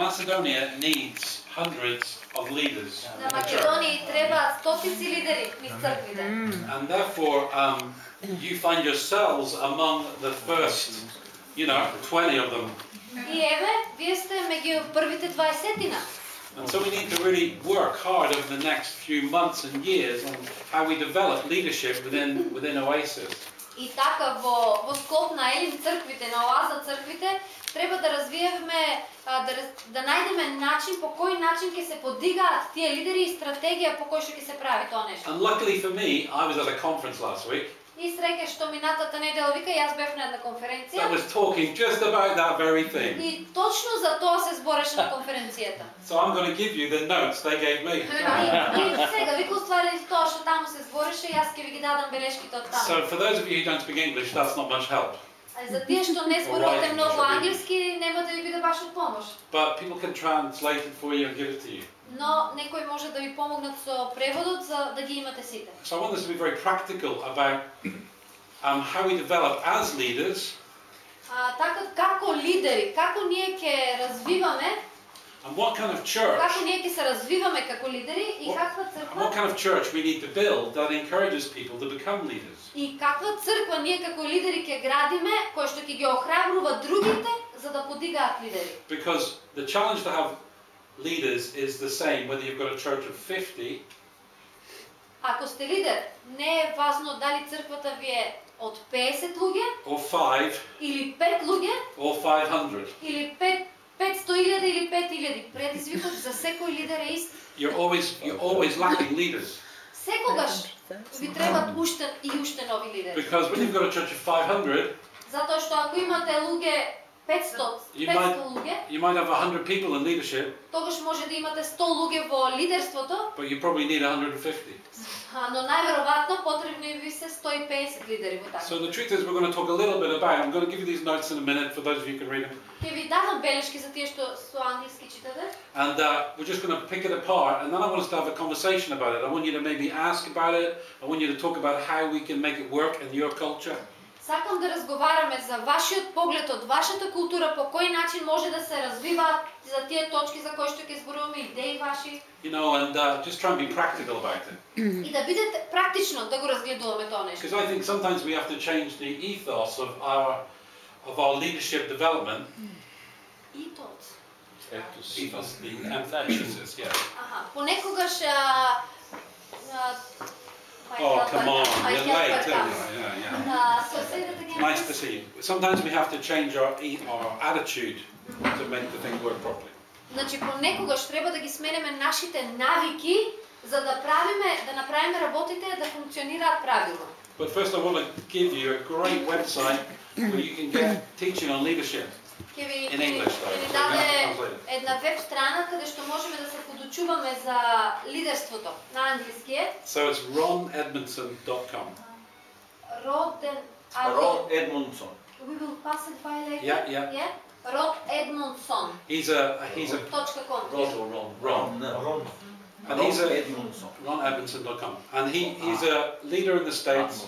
Macedonia needs hundreds of leaders На in the church. Македонија требаат стотици лидери низ црквите. And therefore, um, you find yourselves among the first, you know, 20 of them. И еве, вие сте меѓу првите 20-тина. And so we need to really work hard over the next few months and years on how we develop leadership within, within Oasis. И така во во скоп на црквите, на Оаза црквите, треба да развиеме да, да најдеме начин по кој начин ќе се подигаат тие лидери и стратегија по кој што ќе се прави тоа нешто. And luckily for me, I was at a conference last week И среќа што минатата недела вика јас бев на една конференција that was talking just about that very thing. и точно за тоа се збореше на конференцијата. So I'm going to give you the notes they gave me. И, сега вика уствари тоа што таму се збореше, јас ќе ви ги дадам белешките од таму. So for those of you who don't speak English, that's not much help. За тие што не зборувате многу англиски, нема да ви биде баш од помош. But people can translate it for you and give it to you. Но некои може да ви помогнат со преводот за да ги имате сите. So I want us to be very practical about um, how we develop as leaders А, така како лидери, како ние ќе развиваме, and what kind of church како ние ќе се развиваме како лидери и каква and црква what kind of church we need to build that encourages people to become leaders. и каква црква ние како лидери ќе градиме, која што ќе ги охрабрува другите за да подигаат лидери. Because the challenge to have leaders is the same whether you've got a church of 50 Ако сте лидер, не е важно дали црквата ви е од 50 луѓе or 5 или 5 луѓе or 500. или 5 500.000 или 5000. Предизвикот за секој лидер е ист. You're always you're always lacking leaders Секогаш ви требат уште и уште нови лидери. because when you've got a church of 500, Затоа што ако имате луѓе 500, You 500 might- луѓе, you might have 100 people in leadership, тогаш може да имате 100 луѓе во лидерството, but you probably need 150. а, но најверојатно потребни ви се 150 лидери во така. So the truth is, we're going to talk a little bit about. I'm going to give you these notes in a minute for those of you who can read them, Ќе ви дадам белешки за тие што со англиски читате. and uh, we're just going to pick it apart. And then I want us to have a conversation about it. I want you to maybe ask about it. I want you to talk about how we can make it work in your culture. Сакам да разговараме за вашиот поглед од вашата култура, по кој начин може да се развиваат за тие точки за кои што ќе зборуваме идеи ваши You know, and uh, just try and be practical about it. и да бидете практично да го разгледуваме тоа нешто. Because I think sometimes we have to change the ethos of our of our leadership development. И тоа. Ethos, the emphasis, yeah. Аха, понекогаш Oh, felt come like on, that. I you're felt late, like aren't that. you? Yeah, yeah. А, so say that again, Nice to please. see you. Sometimes we have to change our e- our attitude to make the thing work properly. Значи понекогаш треба да ги сменеме нашите навики за да правиме да направиме работите да функционираат правилно. But first, I want to give you a great website where you can get teaching on leadership. Ќе ви ќе даде една веб страна каде што можеме да се подучуваме за лидерството на англиски е So it's ronedmondson.com. Роден Рон Едмундсон. We will pass it by later. Yeah, yeah. Yeah? Род Едмундсон. He's a he's a Точка ком. Рон, Рон, Рон. Рон. and he's a ronedmondson.com, and he he's a leader in the states,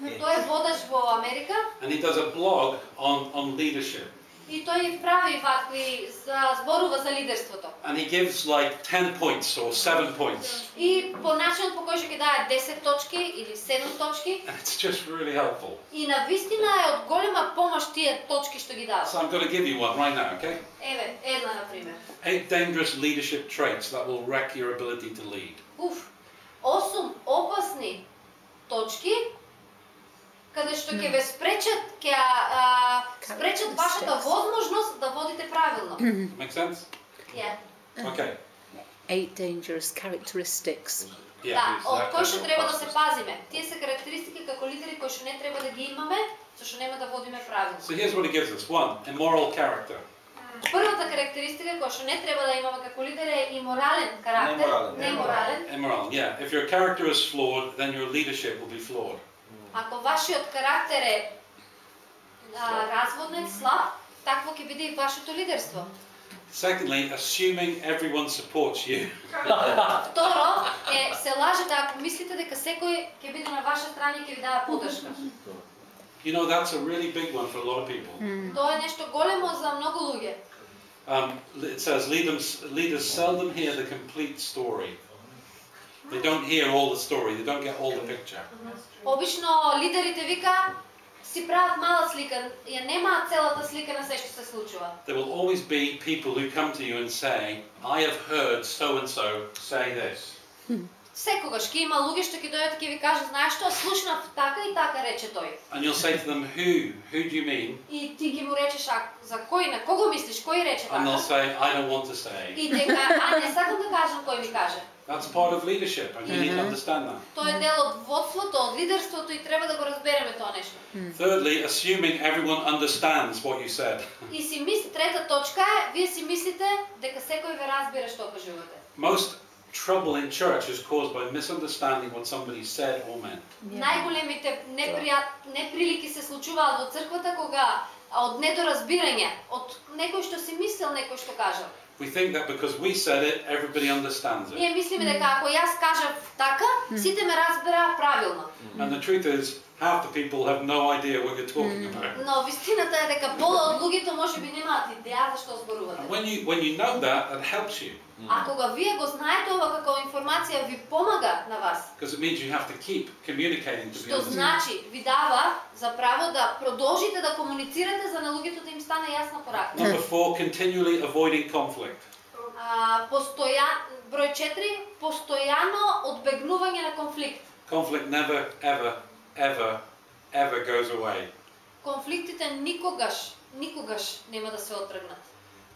Тој е водач во Америка and he does a blog on on leadership, и тој прави вакви за зборува за лидерството. and he gives like ten points or seven points, И по начинот по кој што ќе дае 10 точки или 7 точки and it's just really helpful. и на вистина е од голема помош тие точки што ги дава. So I'm going to give you one right now, okay? Еве, една на пример. Eight dangerous leadership traits that will wreck your ability to lead. Уф. Осум опасни точки каде што ќе ве спречат, ќе а, спречат вашата возможност да водите правилно. Make sense? Yeah. Okay. Eight dangerous characteristics. Yeah. Да, од кои што треба да се пазиме. Тие се карактеристики како лидери кои што не треба да ги имаме, зашто нема да водиме правилно. So here's what he gives us. One, immoral character. Првата карактеристика која што не треба да имаме како лидер е иморален карактер, Неморален. неморален. Immoral, yeah. If your character is flawed, then your leadership will be flawed. Ако вашиот карактер е а, разводнен, слаб, такво ќе биде и вашето лидерство. Secondly, assuming everyone supports you. Второ е се лажете ако мислите дека секој ќе биде на ваша страна и ќе ви дава поддршка. You know, that's a really big one for a lot of people. Тоа е нешто големо за многу луѓе. Um, it says leaders, leaders seldom hear the complete story. They don't hear all the story. They don't get all the picture. Обично лидерите вика си прават мала слика, ја немаат целата слика на се што се случува. There will always be people who come to you and say, "I have heard so and so say this." Секогаш ќе има луѓе што ќе дојдат и ќе ви кажат, знаеш што, слушнав така и така рече тој. And you'll say to them, "Who? Who do you mean?" И ти ги му речеш, а за кој, на кого мислиш, кој рече And they'll така? say, "I don't want to say." И дека, а не сакам да кажам кој ми каже. That's part of leadership, and you need to understand that. Тоа е дел од водството, од лидерството и треба да го разбереме тоа нешто. Thirdly, assuming everyone understands what you said. И си мисли, трета точка е, вие си мислите дека секој ве разбира што кажувате. Most trouble in church is caused by misunderstanding what somebody said or meant. Најголемите непријат, неприлики се случуваат во црквата кога од недоразбирање, од некој што си мислел, некој што кажал. We think that because we said it, everybody understands it. Ние мислиме дека ако јас кажав така, сите ме разбераа правилно. And the truth is, half the people have no idea what you're talking about. Но вистината е дека пола од луѓето можеби немаат идеја за што And зборувате. when you when you know that, that helps you А кога вие го знаете ова како информација ви помага на вас, because it means you have to keep communicating to што значи ви дава за право да продолжите да комуницирате за на луѓето да им стане јасна порака. Number four, continually avoiding conflict. А, постојан, број 4, постојано одбегнување на конфликт. Conflict never, ever, ever, ever goes away Конфликтите никогаш, никогаш нема да се отргнат.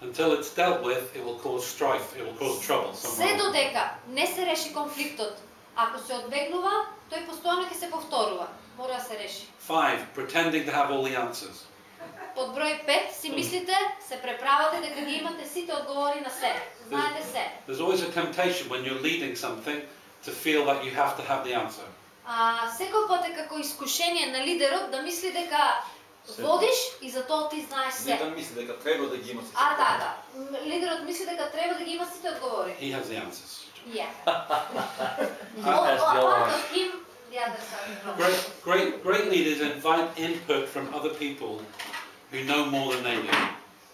until it's dealt with. It will cause strife. It will cause trouble Се somewhere. додека не се реши конфликтот, ако се одбегнува, тој постојано ќе се повторува. Мора да се реши. Five, pretending to have all the answers. Под број 5 си мислите, се преправате дека ги имате сите одговори на се. Знаете се. There's always a temptation when you're leading something to feel that you have to have the answer. А, секој пат е како искушение на лидерот да мисли дека водиш и затоа ти знаеш се. Лидер мисли дека треба да ги има сите. А, така. М, Лидерот мисли дека треба да ги има сите одговори. He has the answers. Yeah. He Or, has or the part answers. of him, the other side. Great, great, great leaders invite input from other people who know more than they do.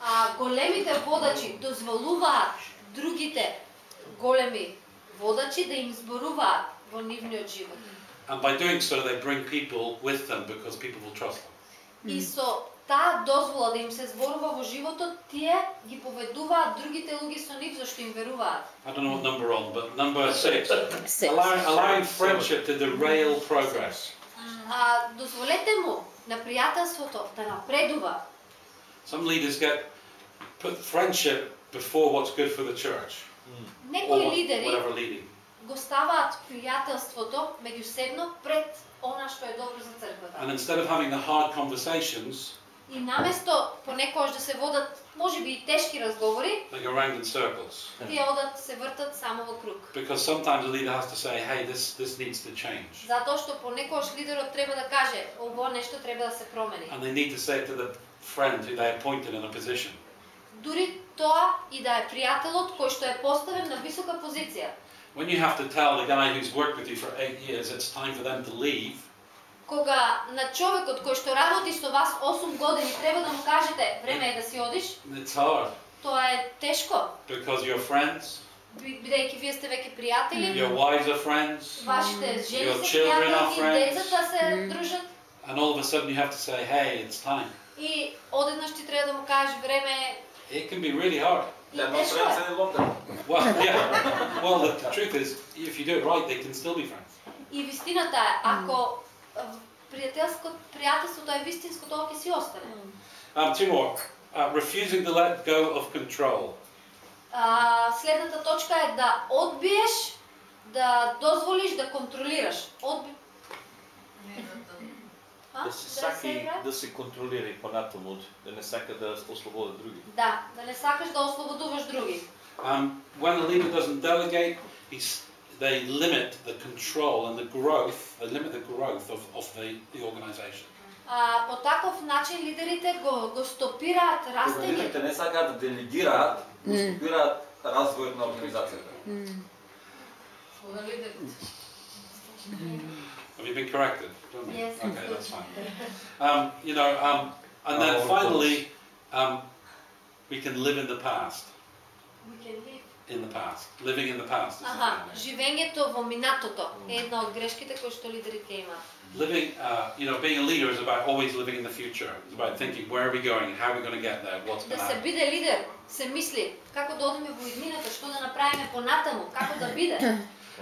А, големите водачи дозволуваат другите големи водачи да им зборуваат во нивниот живот. And by doing so, they bring people with them because people will trust them. И со таа дозвола да им се зборува во животот, тие ги поведуваат другите луѓе со нив зашто им веруваат. I don't know what number on, but number six, Six. allowing, allowing friendship to derail progress. А, дозволете му на пријателството да напредува. Some leaders get put friendship before what's good for the church Некои лидери го ставаат пријателството меѓусебно пред она што е добро за црквата. And instead of having the hard conversations, И наместо понекогаш да се водат можеби и тешки разговори, they go round in circles. тие одат се вртат само во круг. Because sometimes a leader has to say, hey, this, this needs to change. Затоа што понекогаш лидерот треба да каже, ово нешто треба да се промени. And they need to say it to the friend who they appointed in a position. Дури тоа и да е пријателот кој што е поставен на висока позиција. When you have to tell the guy who's worked with you for eight years it's time for them to leave, Кога на човекот кој што работи со вас 8 години треба да му кажете време е да си одиш, it's hard тоа е тешко, because your friends, би- бидејќи вие сте веќе пријатели, your wives are friends, вашите жени Your се children are пријатели, friends. децата се дружат and all of a sudden you have to say, hey, it's time. и одеднаш ти треба да му кажеш време е It can be really hard. и They're not тешко friends е. any longer. Well, yeah. Well, the, the truth is, if you do it right, they can still be friends. И вистината е, ако а, пријателско пријателството е вистинско, тоа ќе си остане. Um, two more. Uh, refusing to let go of control. А, следната точка е да одбиеш, да дозволиш да контролираш. Одби... А? Да се се сака и играе? да се контролира и понатаму, да не сака да ослободи други. Да, да не сакаш да ослободуваш други. Um, when a leader doesn't delegate, he's, they limit the control and the growth, they limit the growth of, of the, the organization. А, по таков начин лидерите го, го стопираат Кога растењето. лидерите не сакаат да делегираат, го стопираат развојот на организацијата. Have you been corrected? Don't you? Yes. Okay, that's fine. Um, you know, um, and then Oh, of finally, um, we can live in the past. We can live. In the past. Living in the past. is the Аха, thing. живењето во минатото е една од грешките кои што лидерите имаат. Living, uh, you know, being a leader is about always living in the future. It's about thinking where are we going, how are we going to get there, what's Да going to се happen. биде лидер, се мисли како да одиме во иднината, што да направиме понатаму, како да биде.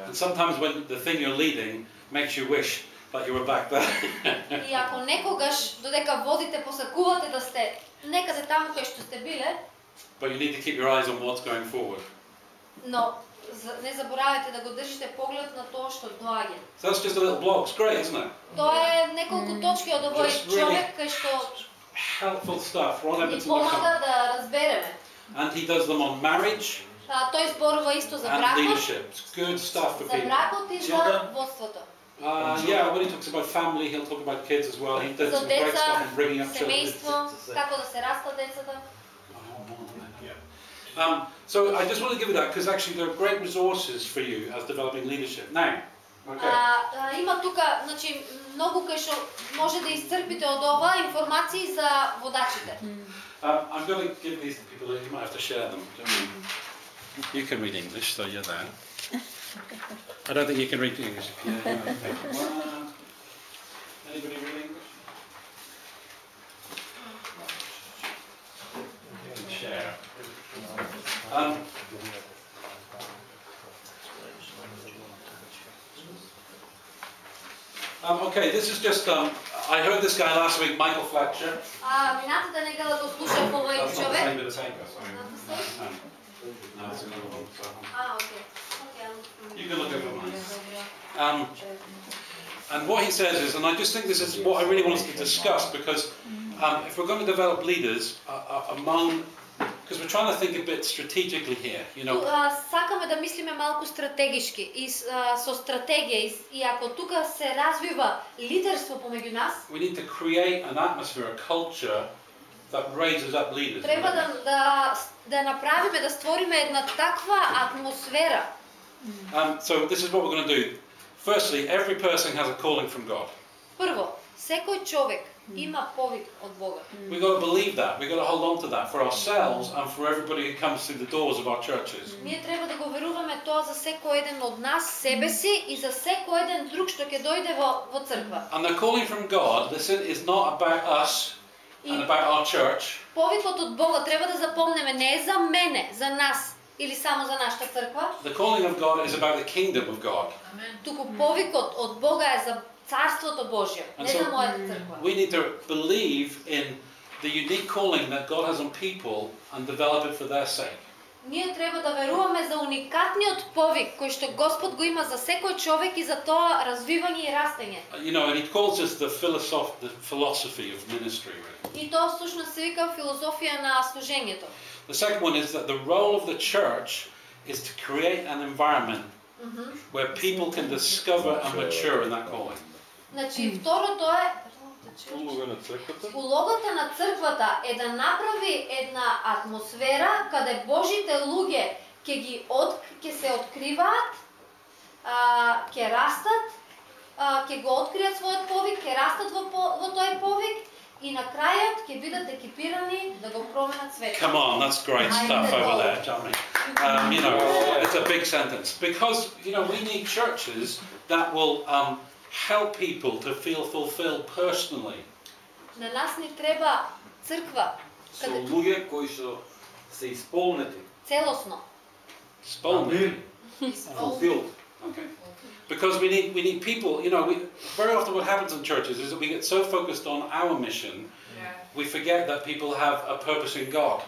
And sometimes when the thing you're leading makes you wish that you were back there. И ако некогаш додека водите посакувате да сте некаде таму кај што сте биле, but you need to keep your eyes on what's going forward. но за- не заборавајте да го држите поглед на тоа што доаѓа. So that's just a little. It's great, isn't it? Тоа е неколку точки од овој човек кај што Helpful stuff. Ron ни Edmondson. помага да разбереме. And he does them on marriage А, тој зборува исто за and бракот, leadership. It's good stuff for за people. бракот и за водството. Uh, yeah, when he talks about family, he'll talk about kids as well. He does За some great деца, stuff in bringing up children. семејство, како да се растат децата. Um, so I just want to give you that because actually there are great resources for you as developing leadership. Now, okay. А, а, има тука, значи, многу кај што може да исцрпите од ова информации за водачите. Um, I'm going to give these to people. You might have to share them. don't you? You can read English, so you're there. I don't think you can read English. Yeah, yeah, okay. One. Anybody read English? You can share. Um, um, okay, this is just. Um, I heard this guy last week, Michael Fletcher. А, минатата недела го слушав овој That's not the човек. same bit of paper, sorry. Not the same? No, no, it's another one. so- А, окей. Окей, ам- You can look over mine. Добре. Um, and what he says is, and I just think this is what I really want us to discuss because um, if we're going to develop leaders uh, uh, among, because we're trying to think a bit strategically here, you Ту, know, а, сакаме да мислиме малку стратегишки и с- а, со стратегија и, с- и ако тука се развива лидерство помеѓу нас, we need to create an atmosphere, a culture that raises up leaders. треба да, да, да направиме, да створиме една таква атмосфера. Um, so this is what we're going to do. Firstly, every person has a calling from God. Прво, секој човек има повик од Бога. We've got to believe that. We've got to hold on to that for ourselves and for everybody who comes through the doors of our churches. Ние треба да го веруваме тоа за секој еден од нас, себе си и за секој еден друг што ќе дојде во, во црква. And the calling from God, listen, is not about us and И about our church. повикот од Бога треба да запомнеме не е за мене, за нас или само за нашата црква, The calling of God is about the kingdom of God. туку повикот од Бога е за Царството Божјо, And не за мојата црква. We need to believe in the unique calling that God has on people and develop it for their sake. Ние треба да веруваме за уникатниот повик кој што Господ го има за секој човек и за тоа развивање и растење. Uh, You know, and He calls this the, philosoph- the philosophy of ministry, really. И тоа всушност се вика филозофија на служењето. The second one is that the role of the church is to create an environment where people can discover and mature in that calling. Значи, второто е Улога на црквата. Улогата на црквата е да направи една атмосфера каде Божите луѓе ќе ги од ќе се откриваат, а, ќе растат, а, ќе го откријат својот повик, ќе растат во, по- во тој повик и на крајот ќе бидат екипирани да го променат светот. Come on, that's great stuff over there, Johnny. Um, you know, it's a big sentence because you know we need churches that will um, help people to feel fulfilled personally. На нас ни треба црква Со каде луѓе кои што се исполнети, целосно. Spolny. fulfilled. Okay. Because we need we need people. You know, we, very often what happens in churches is that we get so focused on our mission, we forget that people have a purpose in God.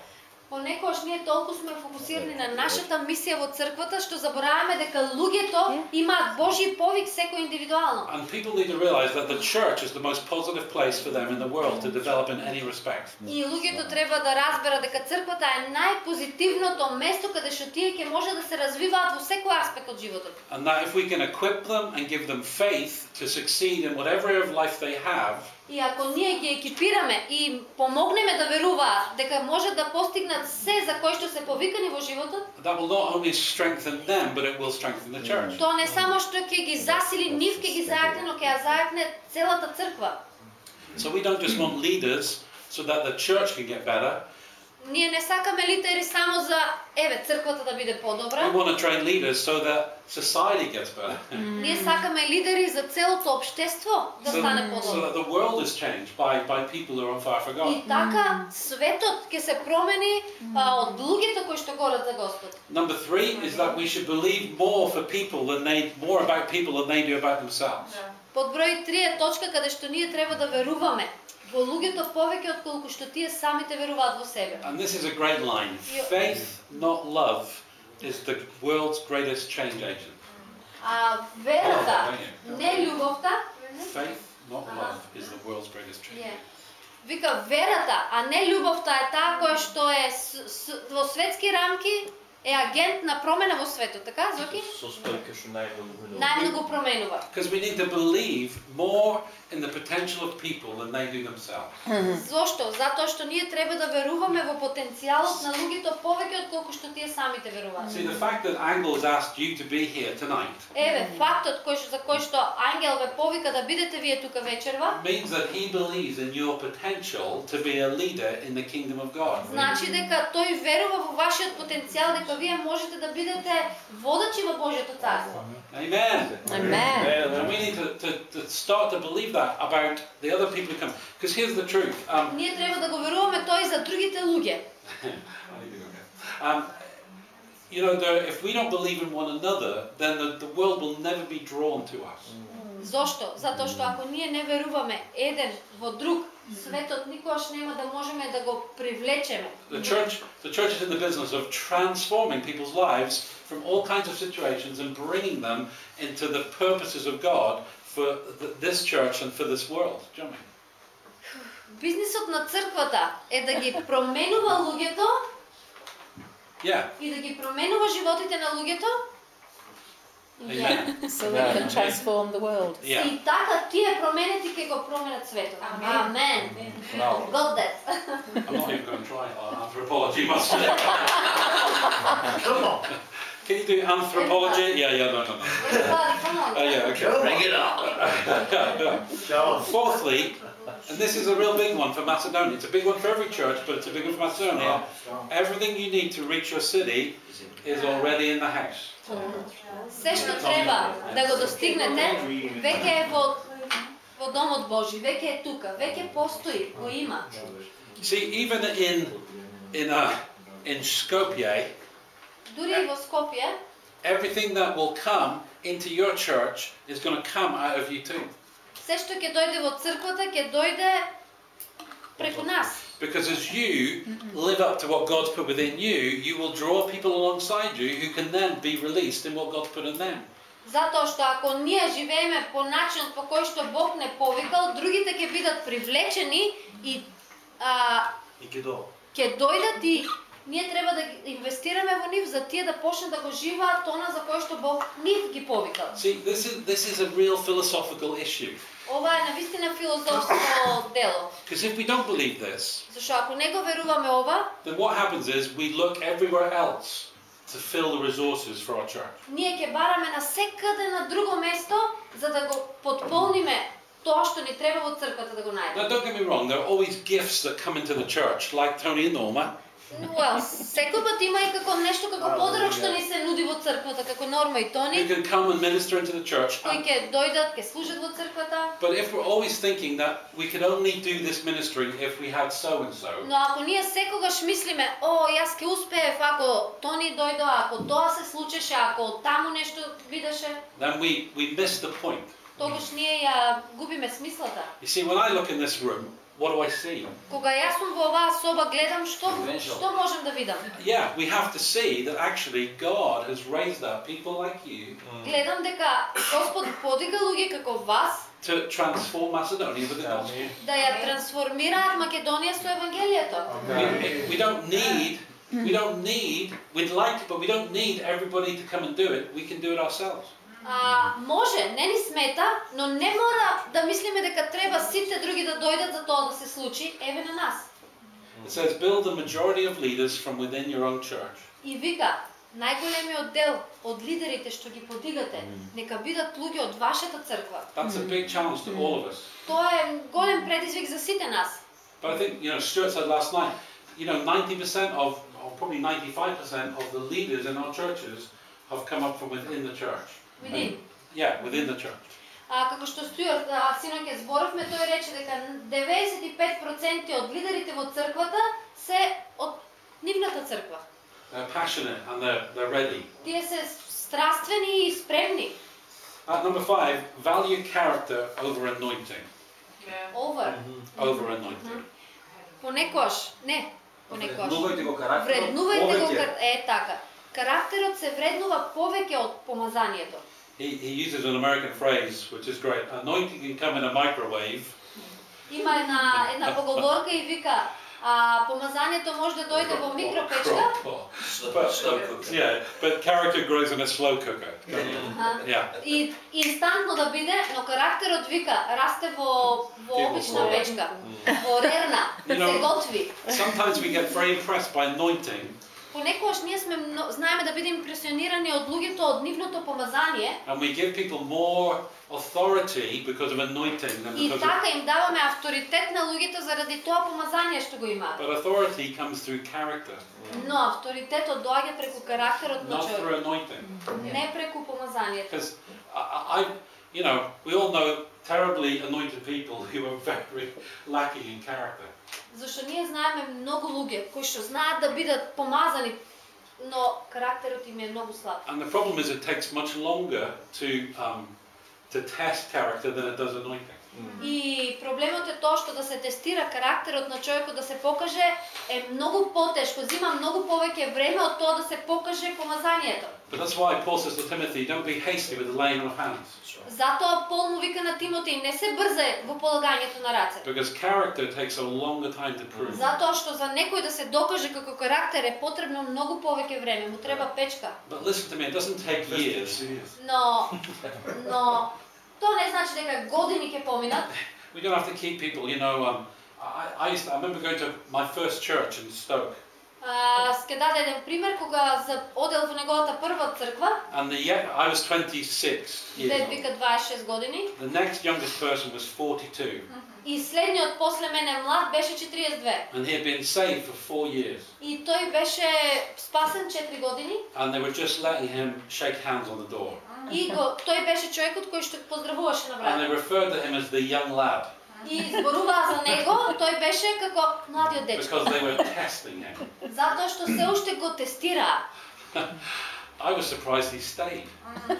Понекогаш ние толку сме фокусирани на нашата мисија во црквата што забораваме дека луѓето имаат Божји повик секој индивидуално. And people need to realize that the church is the most positive place for them in the world to develop in any respect. И луѓето треба да разберат дека црквата е најпозитивното место каде што тие ќе може да се развиваат во секој аспект од животот. And that if we can equip them and give them faith to succeed in whatever of life they have, И ако ние ги екипираме и помогнеме да веруваат дека може да постигнат се за кој што се повикани во животот, that will not only strengthen them, but it will strengthen the church. тоа не само што ќе ги засили, нив ќе ги зајакне, но ќе ја зајакне целата црква. So we don't just want leaders so that the church can get better. Ние не сакаме лидери само за еве црквата да биде We подобра. want to train leaders so that society gets better. Ние сакаме лидери за целото општество да So, стане so подобро. that the world is changed by, by people who are on fire for God. И така светот ќе се промени од луѓето кои што горат за Господ. Number three is that we should believe more for people than they more about people than they do about themselves. Под број 3 е точка каде што ние треба да веруваме во луѓето повеќе отколку што тие самите веруваат во себе. And this is a great line. Yeah. Faith, not love, is the world's greatest change agent. А верата, не љубовта, Faith, not love, is the world's greatest change. е Вика верата, а не љубовта е таа која што е во светски рамки е агент на промена во светот, така, Зоки? Состојка што најмногу минува. Најмногу променува. Because we need to believe more in the potential of people than they do themselves. Зошто? Затоа што ние треба да веруваме во потенцијалот на луѓето повеќе отколку што тие самите веруваат. See, the fact that Angle has asked you to be here tonight Еве, фактот кој што за кој што ангел ве повика да бидете вие тука вечерва, means that he believes in your potential to be a leader in the kingdom of God. значи дека тој верува во вашиот потенцијал дека вие можете да бидете водачи во Божјото царство. Amen. Amen. And we need to, to, to start to believe that about the other people who come. Because here's the truth. Um, Ние треба да го веруваме тој за другите луѓе. um, you know, there, if we don't believe in one another, then the, the world will never be drawn to us. Зошто? Затоа што ако ние не веруваме еден во друг, светот никогаш нема да можеме да го привлечеме. The church, the church is in the business of transforming people's lives from all kinds of situations and bringing them into the purposes of God for th- this church and for this world. Бизнисот на црквата е да ги променува луѓето Yeah. и да ги променува животите на луѓето Amen. So we can transform the world. Yeah. и така тие променети ќе го променат светот. Амен. Браво. God that. I'm not even going to try uh, anthropology, must I? Come on. Can you do anthropology? Yeah, yeah, no, no, no. Everybody, come on. Oh, yeah, okay. Bring it on. Show 'em. Fourthly, and this is a real big one for Macedonia. It's a big one for every church, but it's a big one for Macedonia. Everything you need to reach your city is already in the house. Се што треба да го достигнете, веќе е во во домот Божи, веќе е тука, веќе постои, го има. See, even in in uh, in Skopje, Дури и во Скопје, everything that will come into your church is going to come out of you too. Се што ќе дојде во црквата, ќе дојде преку нас. Because as you live up to what God's put within you, you will draw people alongside you who can then be released in what God's put in them. Затоа што ако ние живееме по начинот по кој што Бог не повикал, другите ќе бидат привлечени и а, И кидо. ќе дојдат и ние треба да инвестираме во нив за тие да почнат да го живеат она за кое што Бог нив ги повикал. See, this is this is a real philosophical issue. Ова е навистина филозофско дело. Because if we don't believe this, Зашто ако не го веруваме ова, then what happens is we look everywhere else to fill the resources for our church. ние ќе бараме на секаде на друго место за да го потполниме тоа што ни треба во црквата да го Now, најдеме. don't get me wrong, there are always gifts that come into the church, like Tony and Norma. Well, секој пат има и како нешто како подарок што ни се нуди во црквата, како Норма и Тони, can come and minister into the church. кои ќе дојдат, ќе служат во црквата. But if we're always thinking that we could only do this ministry if we had so and so, Но ако ние секогаш мислиме, о, јас ќе успеев ако Тони дојдо, ако тоа се случеше, ако таму нешто видеше, then we, we miss the point. тогаш ние ја губиме смислата. You see, when I look in this room, what do I see? Кога јас сум во оваа соба гледам што Potential. што можам да видам. Yeah, we have to see that actually God has raised up people like you Гледам дека Господ подига луѓе како вас to transform Macedonia with the gospel. да ја трансформираат Македонија со евангелието. We, we don't need, we don't need, we'd like, but we don't need everybody to come and do it. We can do it ourselves. А, може, не ни смета, но не мора да мислиме дека треба сите други да дојдат за тоа да се случи, еве на нас. It says, build a majority of leaders from within your own church. И вика, најголемиот дел од лидерите што ги подигате, нека бидат луѓе од вашата црква. That's a big challenge to all of us. Тоа е голем предизвик за сите нас. But I think, you know, Stuart said last night, you know, 90% of, or probably 95% of the leaders in our churches have come up from within the church. Види. Yeah, within the church. А, како што Стюарт а, синоќ зборавме, тој рече дека 95% од лидерите во црквата се од нивната црква. They're passionate and they're, they're ready. Тие се страствени и спремни. At number five, value character over anointing. Овер. Over anointing. Понекош, не, понекош. Вреднувајте го карактерот. Вреднувајте го повеќе. кар... е така. Карактерот се вреднува повеќе од помазанието. He, he uses an American phrase, which is great. Anointing can come in a microwave, Има една една поговорка и вика а, помазанието може да дојде во микропечка, yeah, but character grows in a slow cooker. Yeah. и инстантно да биде, но карактерот вика расте во во обична печка, во рерна, се готви. Sometimes we get very impressed by anointing, Понекогаш ние сме знаеме да бидеме импресионирани од луѓето од нивното помазание and we give people more authority because of anointing than и because of. така им даваме авторитет на луѓето заради тоа помазание што го имаат. But authority comes through character, Но авторитетот доаѓа преку карактерот на not човек, through anointing. не преку помазанието. Because I, I, you know, we all know terribly anointed people who are very lacking in character. Зашто ние знаеме многу луѓе кои што знаат да бидат помазани, но карактерот им е многу слаб. And the problem is it takes much longer to um, to test character than it does anointing. И проблемот е тоа што да се тестира карактерот на човекот да се покаже е многу потешко, зима многу повеќе време од тоа да се покаже помазанието. But that's why Paul says to Timothy, don't be hasty with the laying on of hands. Затоа Пол му вика на Тимотеј, не се брзе во полагањето на раце. Because character takes a longer time to prove. Затоа што за некој да се докаже како карактер е потребно многу повеќе време, му треба печка. But listen to me, it doesn't take years. Но но тоа не значи дека години ќе поминат. We don't have to keep people, you know. Um, I, I, used to, I remember going to my first church in Stoke, А, ке даде еден пример кога за одел во неговата прва црква, and the ye- I was 26 years дед old. вика 26 години, The next youngest person was 42, и следниот после мене млад беше 42. and he had been saved for four years, И тој беше спасен 4 години and they were just letting him shake hands on the door, И го, тој беше човекот кој што поздравуваше на and they врата. referred to him as the young lad И зборуваа за него, тој беше како младиот дечко. because they were testing him. Затоа што се уште го тестираа. I was surprised he stayed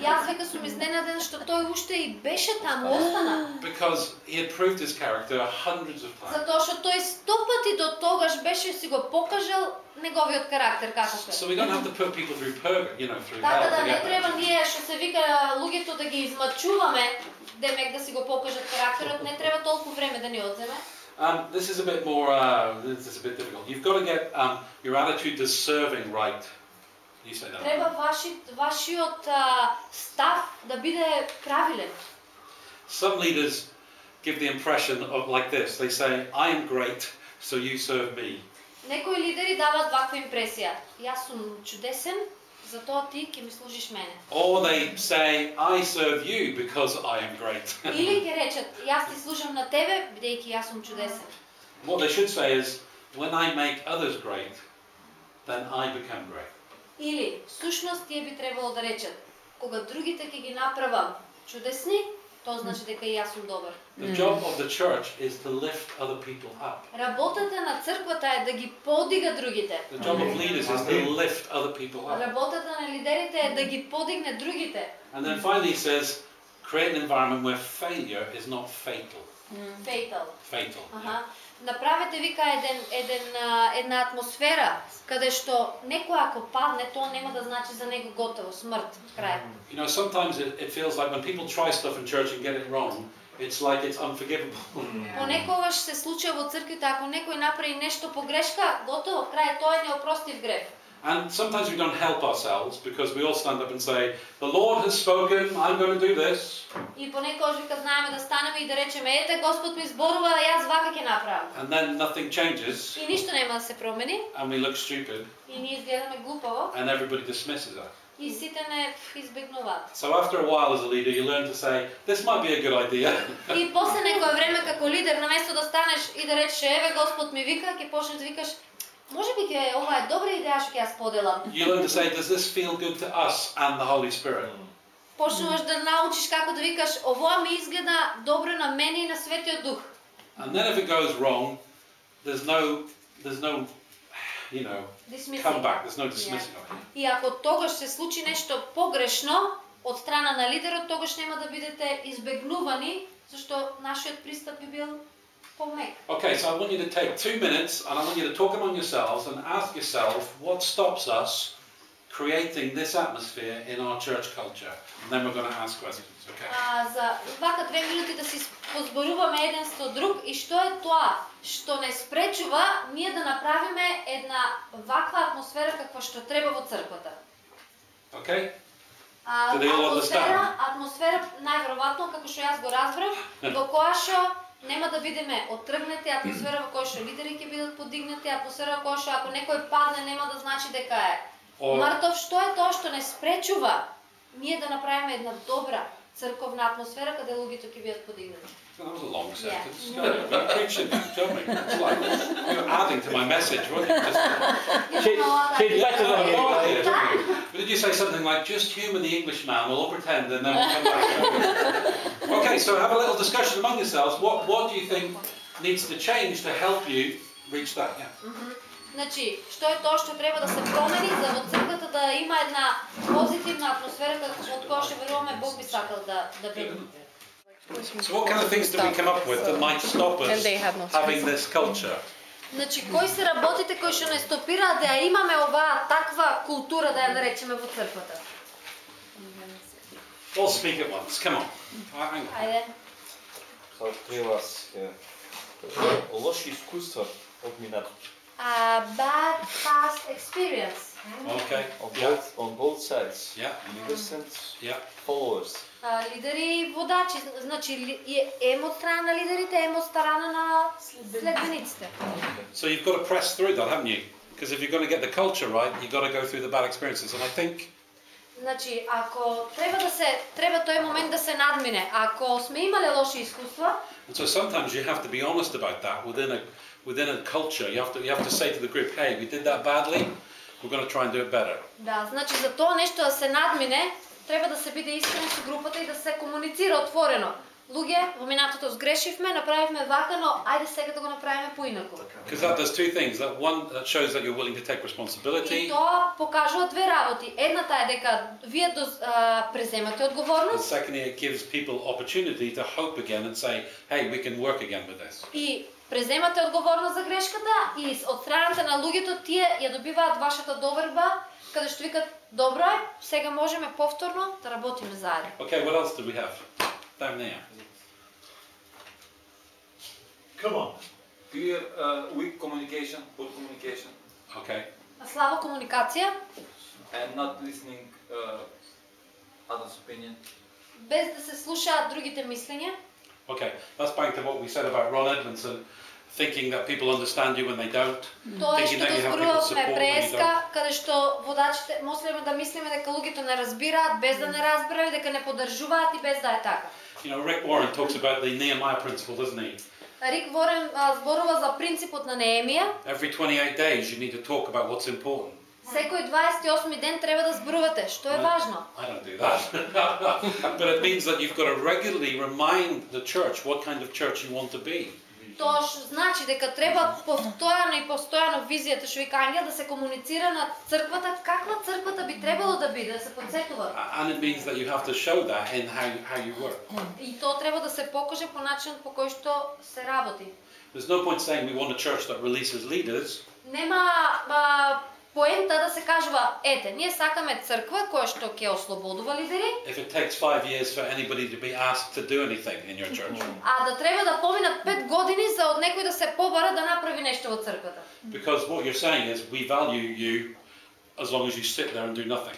Јас века сум изненаден што тој уште и беше таму, остана. because he had proved his character hundreds of times. Затоа што тој сто пати до тогаш беше си го покажал неговиот карактер каков е. So we don't have to put people through purg, you know, through hell Така да to не треба ние што се вика луѓето да ги измачуваме, демек да си го покажат карактерот, не треба толку време да ни одземе. Um, this is a bit more, uh, this is a bit difficult. You've got to get um, your attitude to serving right. You say that. Треба ваши, вашиот а, став да биде правилен. Some leaders give the impression of like this. They say, I am great, so you serve me. Некои лидери дават ваква импресија. Јас сум чудесен, затоа ти ќе ми служиш мене. Or they say, I serve you because I am great. Или ќе речат, јас ти служам на тебе, бидејќи јас сум чудесен. what they should say is, when I make others great, then I become great. Или, всушност, тие би требало да речат, кога другите ќе ги направам чудесни, тоа значи дека и јас сум добар. The job of the church is to lift other people up. Работата на црквата е да ги подига другите. The job of leaders is to lift other people up. Работата на лидерите е да ги подигне другите. And then finally he says, create an environment where failure is not fatal. Фейтал. Fatal. Аха. Направете вика еден еден а, една атмосфера каде што некој ако падне, тоа нема да значи за него готово смрт, крај. You know, sometimes it, it feels like when people try stuff in church and get it wrong, it's like it's unforgivable. Понекогаш се случува во црквите ако некој направи нешто погрешка, готово, крај, тоа е неопростив грев. and sometimes we don't help ourselves because we all stand up and say, The Lord has spoken, I'm going to do this. И понекогаш вика знаеме да станеме и да речеме ете Господ ми зборува, јас вака ќе направам. And then nothing changes, И ништо нема да се промени and we look stupid, и ние изгледаме глупаво and everybody dismisses us. и сите не избегнуваат. So after a while as a leader, you learn to say, This might be a good idea. И после некое време како лидер, наместо да станеш и да речеш, еве Господ ми вика, ќе почнеш да викаш, Може би ќе ова е добра идеја што ќе ја споделам. You learn to say, does this feel good to us and the Holy Spirit? Почнуваш да научиш како да викаш овоа ми изгледа добро на мене и на Светиот Дух. And then if it goes wrong, there's no, there's no, you know, Dismissing. comeback. There's no dismissing it. И ако тогаш се случи нешто погрешно од страна на лидерот, тогаш нема да бидете избегнувани, зашто нашиот пристап би бил. Okay, so I want you to take two minutes and I want you to talk among yourselves and ask yourself what stops us creating this atmosphere in our church culture. And then we're going to ask questions, okay? А, за вака две минути да си позборуваме еден со друг и што е тоа што не спречува ние да направиме една ваква атмосфера каква што треба во црквата. Okay? А, Do they all атмосфера, understand? атмосфера најверојатно како што јас го разбрав, во која што нема да бидеме оттргнати, атмосфера во која што лидери ќе бидат подигнати, атмосфера во која што ако некој падне нема да значи дека е Or, мртов. Што е тоа што не спречува ние да направиме една добра црковна атмосфера каде луѓето ќе бидат подигнати? that was a long Yeah. sentence. Go, you're preaching, tell me. It's like, you're adding to my message, weren't you? Just, She- she's better than you. Oh, yeah. But did you say something like, just humour the Englishman, we'll all pretend and then we'll come back? okay, so have a little discussion among yourselves. What, what do you think needs to change to help you reach that? Yeah. Значи, што е тоа што треба да се промени за во црквата да има една позитивна атмосфера како од која што веруваме Бог би сакал да да биде. So what kind of things do we come up with that might stop us And they have no having space. this culture? Значи, кои се работите кои што не стопираат да ја имаме оваа таква култура да ја наречеме во црквата? All speak at once, come on. Ah, hang on. Ајде. Тоа при вас е лоши искуства од минатото. A bad past experience. Okay. On Yeah. both, on both sides. Yeah. Leaders and Yeah. followers. А, лидери и водачи, значи ли- и ем од страна на лидерите, ем од страна на следбениците. So you've got to press through that, haven't you? Because if you're going to get the culture right, you've got to go through the bad experiences. And I think Значи, ако треба да се треба тој момент да се надмине, ако сме имале лоши искуства, And so sometimes you have to be honest about that within a within a culture. You have to you have to say to the group, "Hey, we did that badly. We're going to try and do it better." да, значи за тоа нешто да се надмине, треба да се биде искрен со групата и да се комуницира отворено. Луѓе, во минатото сгрешивме, направивме вака, но ајде сега да го направиме поинаку. Because that does two things. That one that shows that you're willing to take И responsibility, тоа покажува две работи. Едната е дека вие доз, а, преземате and одговорност secondly, it gives people opportunity to hope again and say, "Hey, we can work again with this." и преземате одговорност за грешката и од страната на луѓето тие ја добиваат вашата доверба, каде што викат добро е, сега можеме повторно да работиме заедно. Okay, what else do we have down there? Come on. Clear, uh, weak communication, poor communication, Okay. Слаба комуникација, and not listening uh, others' opinion. без да се слушаат другите мислења. Okay, that's back to what we said about Ron Edmondson, thinking that people understand you when they don't. Тоа е Thinking што that го you have people зборувавме support when you преска, каде што водачите можеме да мислиме дека луѓето не разбираат, без да не разбираат, дека не поддржуваат и без да е така. You know, Rick Warren talks about the Nehemiah principle, doesn't he? Рик Ворен а, зборува за принципот на Неемија. Every 28 days, you need to talk about what's important. Секој 28 ден треба да зборувате што е важно. I don't do that. but it means that you've got to regularly remind the church what kind of church you want to be. Тоа што значи дека треба постојано и постојано визијата што вика Ангел да се комуницира на црквата каква црквата би требало да биде, да се подсетува. And it means that you have to show that in how, how you work. И тоа треба да се покаже по начинот по кој што се работи. There's no point saying we want a church that releases leaders Нема поента да се кажува, ете, ние сакаме црква која што ќе ослободува лидери, if it takes five years for anybody to be asked to do anything in your church. а да треба да поминат пет години за од некој да се побара да направи нешто во црквата. Because what you're saying is we value you as long as you sit there and do nothing.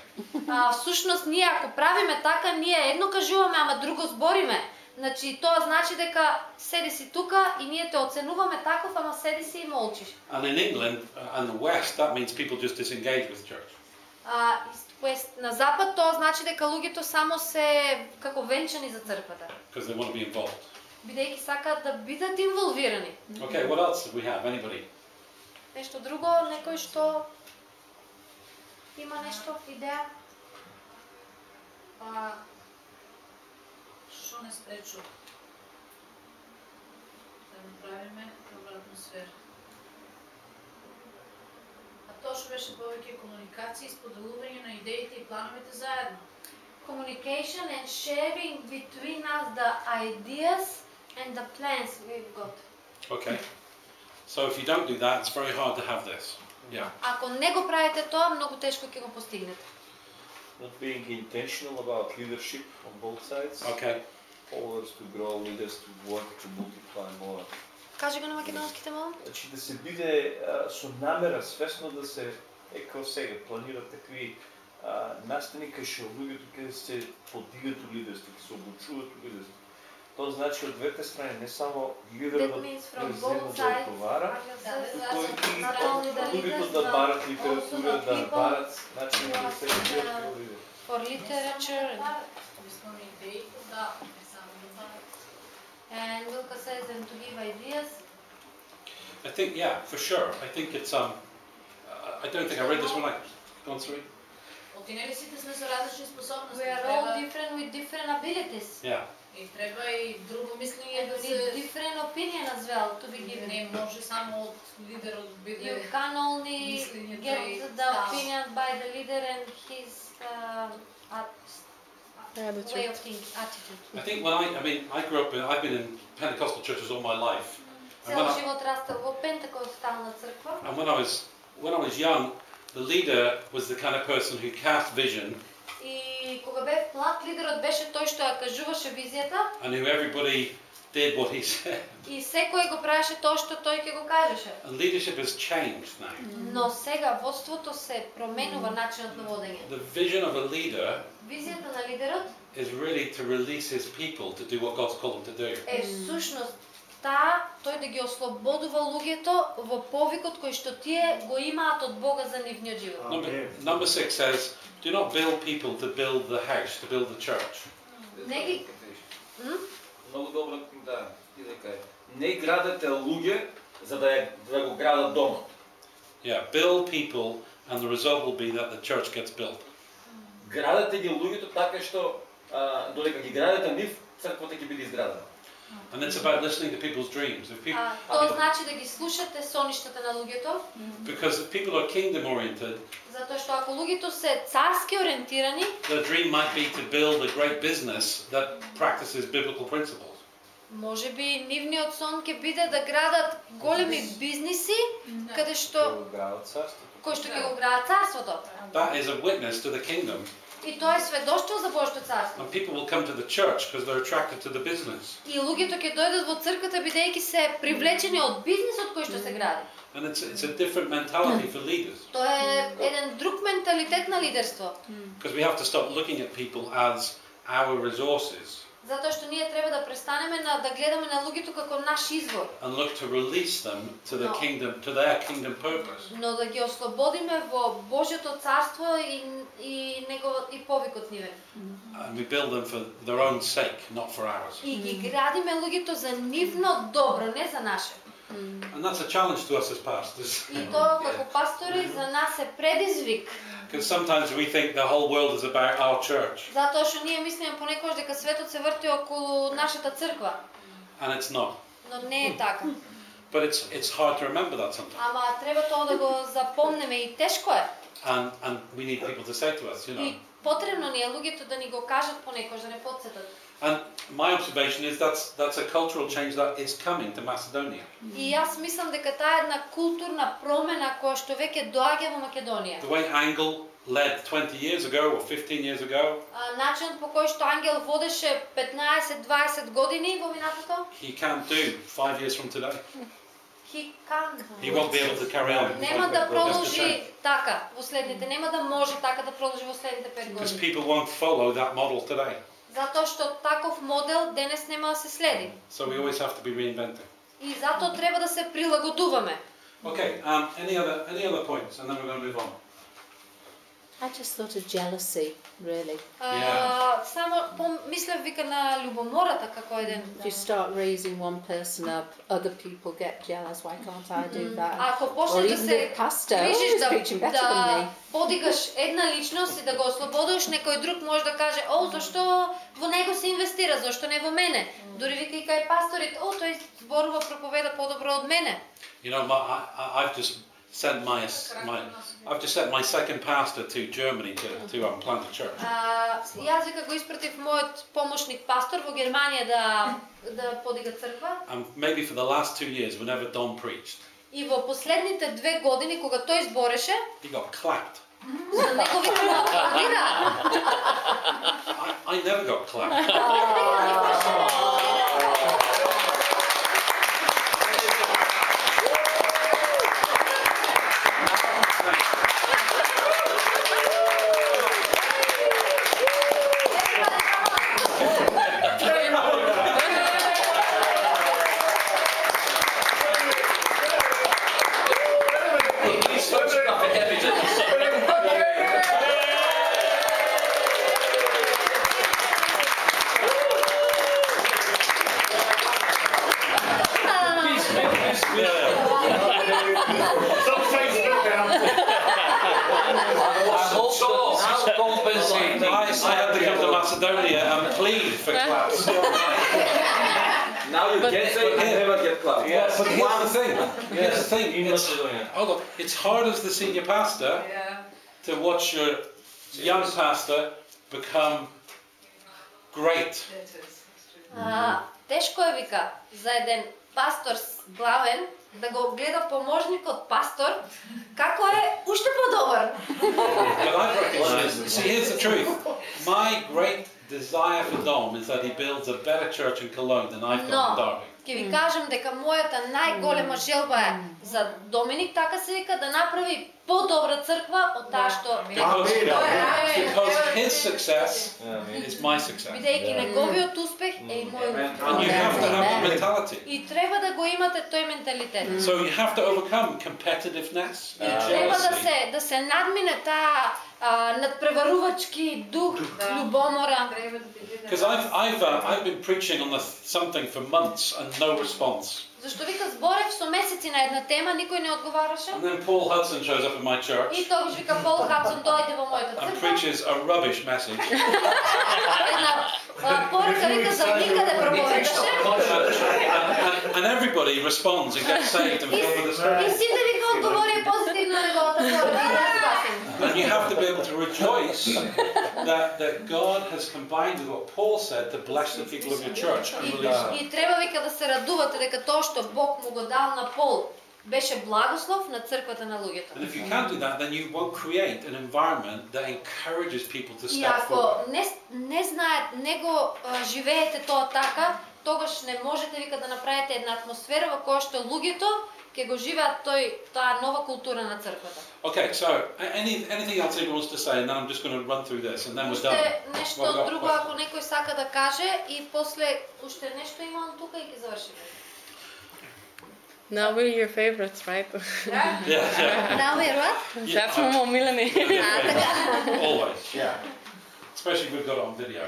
А, всушност ние ако правиме така, ние едно кажуваме, ама друго збориме. Значи тоа значи дека седи си тука и ние те оценуваме таков, ама седи си и молчиш. And in England uh, and the West, that means people just disengage with church. А West, на запад тоа значи дека луѓето само се како венчани за црквата, because they want to be involved. бидејќи сакаат да бидат инволвирани. Okay, what else do we have? Anybody? Нешто друго, некој што има нешто, идеја? Па, што не спречува да направиме добра атмосфера. А тоа што беше повеќе комуникација и споделување на идеите и плановите заедно. Communication and sharing between us the ideas and the plans we've got. Okay. So if you don't do that, it's very hard to have this. Yeah. Ако не го правите тоа, многу тешко ќе го постигнете. Not being intentional about leadership on both sides. Okay. Followers to grow, leaders to work to multiply more. Кажи го на македонските молам. Значи да се биде а, со намера, свесно да се, е како сега, планират такви настани кај што луѓето ќе се подигат у лидерство, ќе се обучуваат у лидерство. Тоа значи од двете страни, не само лидерот да both да одговара, да, и луѓето да барат литература, да барат начин who да се лидери. For literature and Wilka says and to give ideas. I think, yeah, for sure. I think it's, um, uh, I don't think I read this one. I, gone through? Оти нели сите сме со различни способности. We are all Треба, different with different abilities. Yeah. и треба и друго мислење And да we need се different opinion as well to be given. не може само од лидерот You биде can only Мислењето get и the став. opinion by the leader and his uh, at- way Attitude. of thinking, attitude. I think when I, I mean, I grew up in, I've been in Pentecostal churches all my life. And when Цел I, живот растал во Пентекостална црква. and when I was, when I was young, the leader was the kind of person who cast vision И кога бев млад, лидерот беше тој што ја кажуваше визијата and who everybody did what he said. и секој го правеше тоа што тој ќе го кажеше. And leadership has changed now. Но сега водството се променува начинот на водење. The vision of a leader Визијата на лидерот is really to release his people to do what God's called them to do. е всушност таа тој да ги ослободува луѓето во повикот кој што тие го имаат од Бога за нивниот живот. Number six says, do not build people to build the house, to build the church. Не ги- М? Много добро, да, и дека е. Не градете луѓе за да, ја, да го градат домот. Yeah, build people, and the result will be that the church gets built. Градете ги луѓето така што додека ги градите нив, црквата ќе биде изградена. And it's about listening to people's dreams. If people, А, тоа значи да ги слушате соништата на луѓето, because if people are kingdom oriented, затоа што ако луѓето се царски ориентирани, their dream might be to build a great business that practices biblical principles. може би нивниот сон ќе биде да градат големи бизниси каде што Ќе го градат царството. кои што ќе го градат царството. That is a witness to the kingdom. И тоа е сведоштво за Божјото царство. And people will come to the church because they're attracted to the business. И луѓето ќе дојдат во црквата бидејќи се привлечени од бизнисот кој што се гради. And it's, it's a different mentality for leaders. Тоа е еден друг менталитет на лидерство. Because we have to stop looking at people as our resources Затоа што ние треба да престанеме на да гледаме на луѓето како наш извор, and look to release them to the No. kingdom, to their kingdom purpose. но да ги ослободиме во Божјото царство и и него и повикот нивен. And we build them for their own sake, not for ours. И ги градиме луѓето за нивно добро, не за наше. And that's a challenge to us as pastors. И тоа како пастори за нас е предизвик, Because sometimes we think the whole world is about our church, затоа што ние мислиме понекогаш дека светот се врти околу нашата црква, and it's not. но не е така. But it's, it's hard to remember that sometimes. Ама треба тоа да го запомнеме и тешко е. And, and we need people to say to us, you know. И потребно ни е луѓето да ни го кажат понекогаш, да не подсетат. And my observation is that's, that's a cultural change that is coming to Macedonia. И јас мислам дека таа е една културна промена која што веќе доаѓа во Македонија. The way Angle led 20 years ago or 15 years ago, А, Начинот по кој што Ангел водеше 15-20 години во минатото, he can't do five years from today. he can. He won't be able to carry on. Нема да That's the продолжи change. така во следните, нема да може така да продолжи во следните 5 Because години. people won't follow that model today. Затоа што таков модел денес нема да се следи. So we always have to be reinventing. И затоа треба да се прилагодуваме. Okay, um, any other any other points, and then we're going to move on. I just thought of jealousy, really. А, само помислев вика на љубомората како еден. If you start raising one person up, other people get jealous. Why can't I do that? Ако Or почнеш да even се the pastor, oh, грижиш he's да, preaching better than me. да подигаш една личност и да го ослободиш, некој друг може да каже, о, зашто во него се инвестира, зашто не во мене? Дури вика и кај пасторите, о, тој зборува проповеда подобро од мене. You know, my, I, I- I've just sent my, my I've just sent my second pastor to Germany to, to um, plant a church. А, јас вика го испратив мојот помошник пастор во Германија да да подига црква And maybe for the last two years, whenever Don preached, и во последните две години кога тој збореше, he got clapped. за неговите му аплодира. I, I never got clapped. pastor become great. А, тешко е вика за еден пастор с- главен да го гледа поможникот пастор како е уште подобар. But I've recognized, see, here's the truth. My great desire for Dom is that he builds a better church in Cologne than I've got in Но, Derby. ќе ви кажам дека мојата најголема желба е за Доминик, така се вика, да направи подобра црква од таа што Because, Amen. because his success Amen. is my success. бидејќи неговиот успех е и мојот успех. And you have to have Amen. the mentality. И треба да го имате тој менталитет. So you have to overcome competitiveness треба да се да се надмине таа надпреварувачки дух, љубомора. Because I've, I've, uh, I've been preaching on this, something for months and no response. Зашто вика зборев со месеци на една тема, никој не одговараше. And then Paul Hudson shows up in my И church тогаш вика Пол Хадсон дојде во мојата and црква. preaches a rubbish message. Една а, порака вика за никаде проповедаше. and, and, and everybody responds and gets saved and filled with the И Spirit. сите вика одговори позитивно на неговата и да спасен. And you have to be able to rejoice that, that God has combined with what Paul said to bless the people of your church and release them. И треба вика да се радувате дека тоа што Бог му го дал на Пол беше благослов на црквата на луѓето. And if you can't do that, then you won't create an environment that encourages people to И step ако forward. не, не знаат, не го а, живеете тоа така, тогаш не можете вика да направите една атмосфера во која што луѓето ќе го живеат тој таа нова култура на црквата. Okay, so any, anything else anyone wants to say, and then I'm just going to run through this, and then we're done. Уште нешто got друго questions. ако некој сака да каже и после уште нешто имам тука и ќе завршиме. Now we're your favorites, right? Yeah, yeah. Да, веруват? Yeah, That's from така. Always. Yeah. Especially if we've got it on video.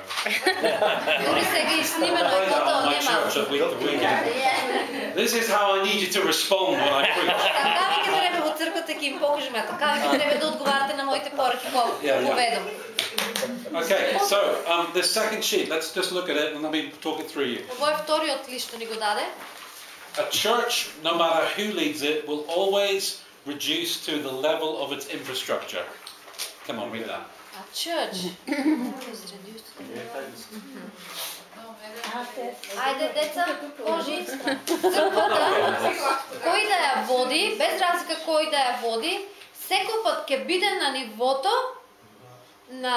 Дури сега и снимено I и play that готово on my нема. church at week to weekend. This is how I need you to respond when I preach. Така ви ќе треба во црквата ќе им покажеме, така ви треба да одговарате на моите пораки кога Yeah, yeah. поведам. Okay, so um, the second sheet, let's just look at it and let me talk it through you. Ово е вториот лист што ни го даде. A church, no matter who leads it, will always reduce to the level of its infrastructure. Come on, read that. A church. Ајде деца, може црквата, кој да ја води, без разлика кој да ја води, секој пат ќе биде на нивото на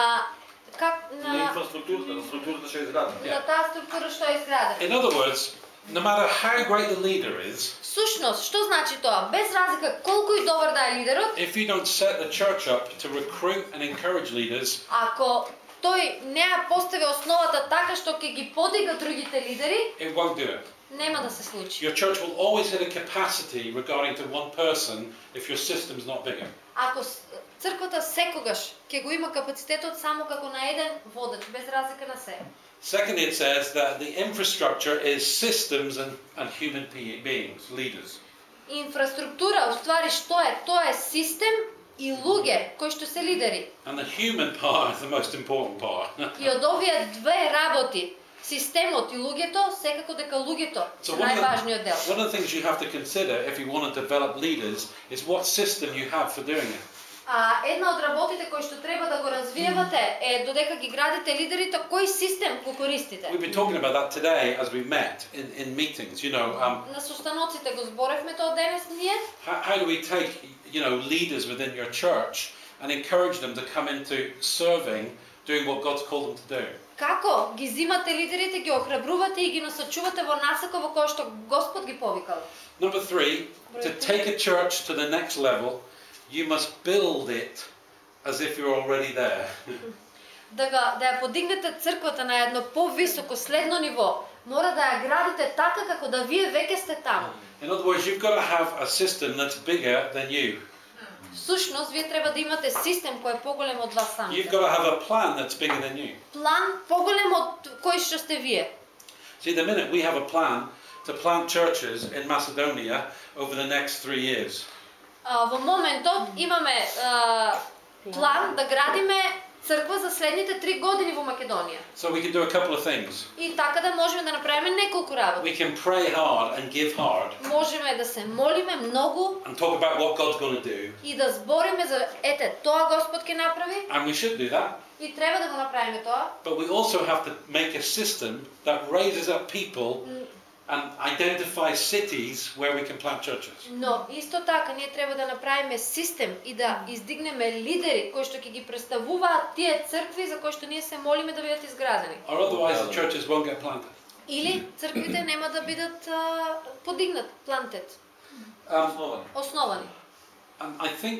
как На на инфраструктурата, на структурата што е изградена. на таа структура што е изградена. In other words, no matter how great the leader is, Сушност, што значи тоа? Без разлика колку и добар да е лидерот, if you don't set the church up to recruit and encourage leaders, ако тој не ја постави основата така што ќе ги подига другите лидери, it won't do it. нема да се случи. Your church will always hit a capacity regarding to one person if your system's not bigger. Ако црквата секогаш ќе го има капацитетот само како на еден водач, без разлика на се. Secondly, it says that the infrastructure is systems and, and human be- beings, leaders. Инфраструктура, уствари што е? Тоа е систем и луѓе кои што се лидери. And the human part is the most important part. И од овие две работи, системот и луѓето, секако дека луѓето So се one of, најважниот дел. the, one of the things you have to consider if you want to develop leaders is what system you have for doing it. А една од работите кои што треба да го развиевате е додека ги градите лидерите, кој систем го користите? We've been talking about that today as we met in, in meetings. You know, um, На состаноците го зборевме тоа денес ние. how, how do we take you know leaders within your church and encourage them to come into serving, doing what God's called them to do? Како ги зимате лидерите, ги охрабрувате и ги насочувате во насока во која што Господ ги повикал? Number three, to take a church to the next level, you must build it as if you're already there. Да, ga, да ја подигнете црквата на едно повисоко следно ниво, мора да ја градите така како да вие веќе сте таму. In other words, you've got to have a system that's bigger than you. Всушност, вие треба да имате систем кој е поголем од вас You've самите. got to have a plan that's bigger than you. План поголем од кој што сте вие. See, the minute we have a plan to plant churches in Macedonia over the next three years, А, Во моментот имаме а, план да градиме црква за следните три години во Македонија. so we can do a couple of things. И така да можеме да направиме неколку работи. We can pray hard and give hard Можеме да се молиме многу and talk about what God's going to do, и да збориме за ете, тоа Господ ќе направи and we should do that. и треба да го направиме тоа. But we also have to make a system that raises up people and identifies cities where we can plant churches. Но исто така ние треба да направиме систем и да издигнеме лидери кои што ќе ги представуваат тие цркви за кои што ние се молиме да бидат изградени. Or otherwise the churches won't get planted. Или црквите нема да бидат а, подигнат, плантет, Um, Основани. основани. and I think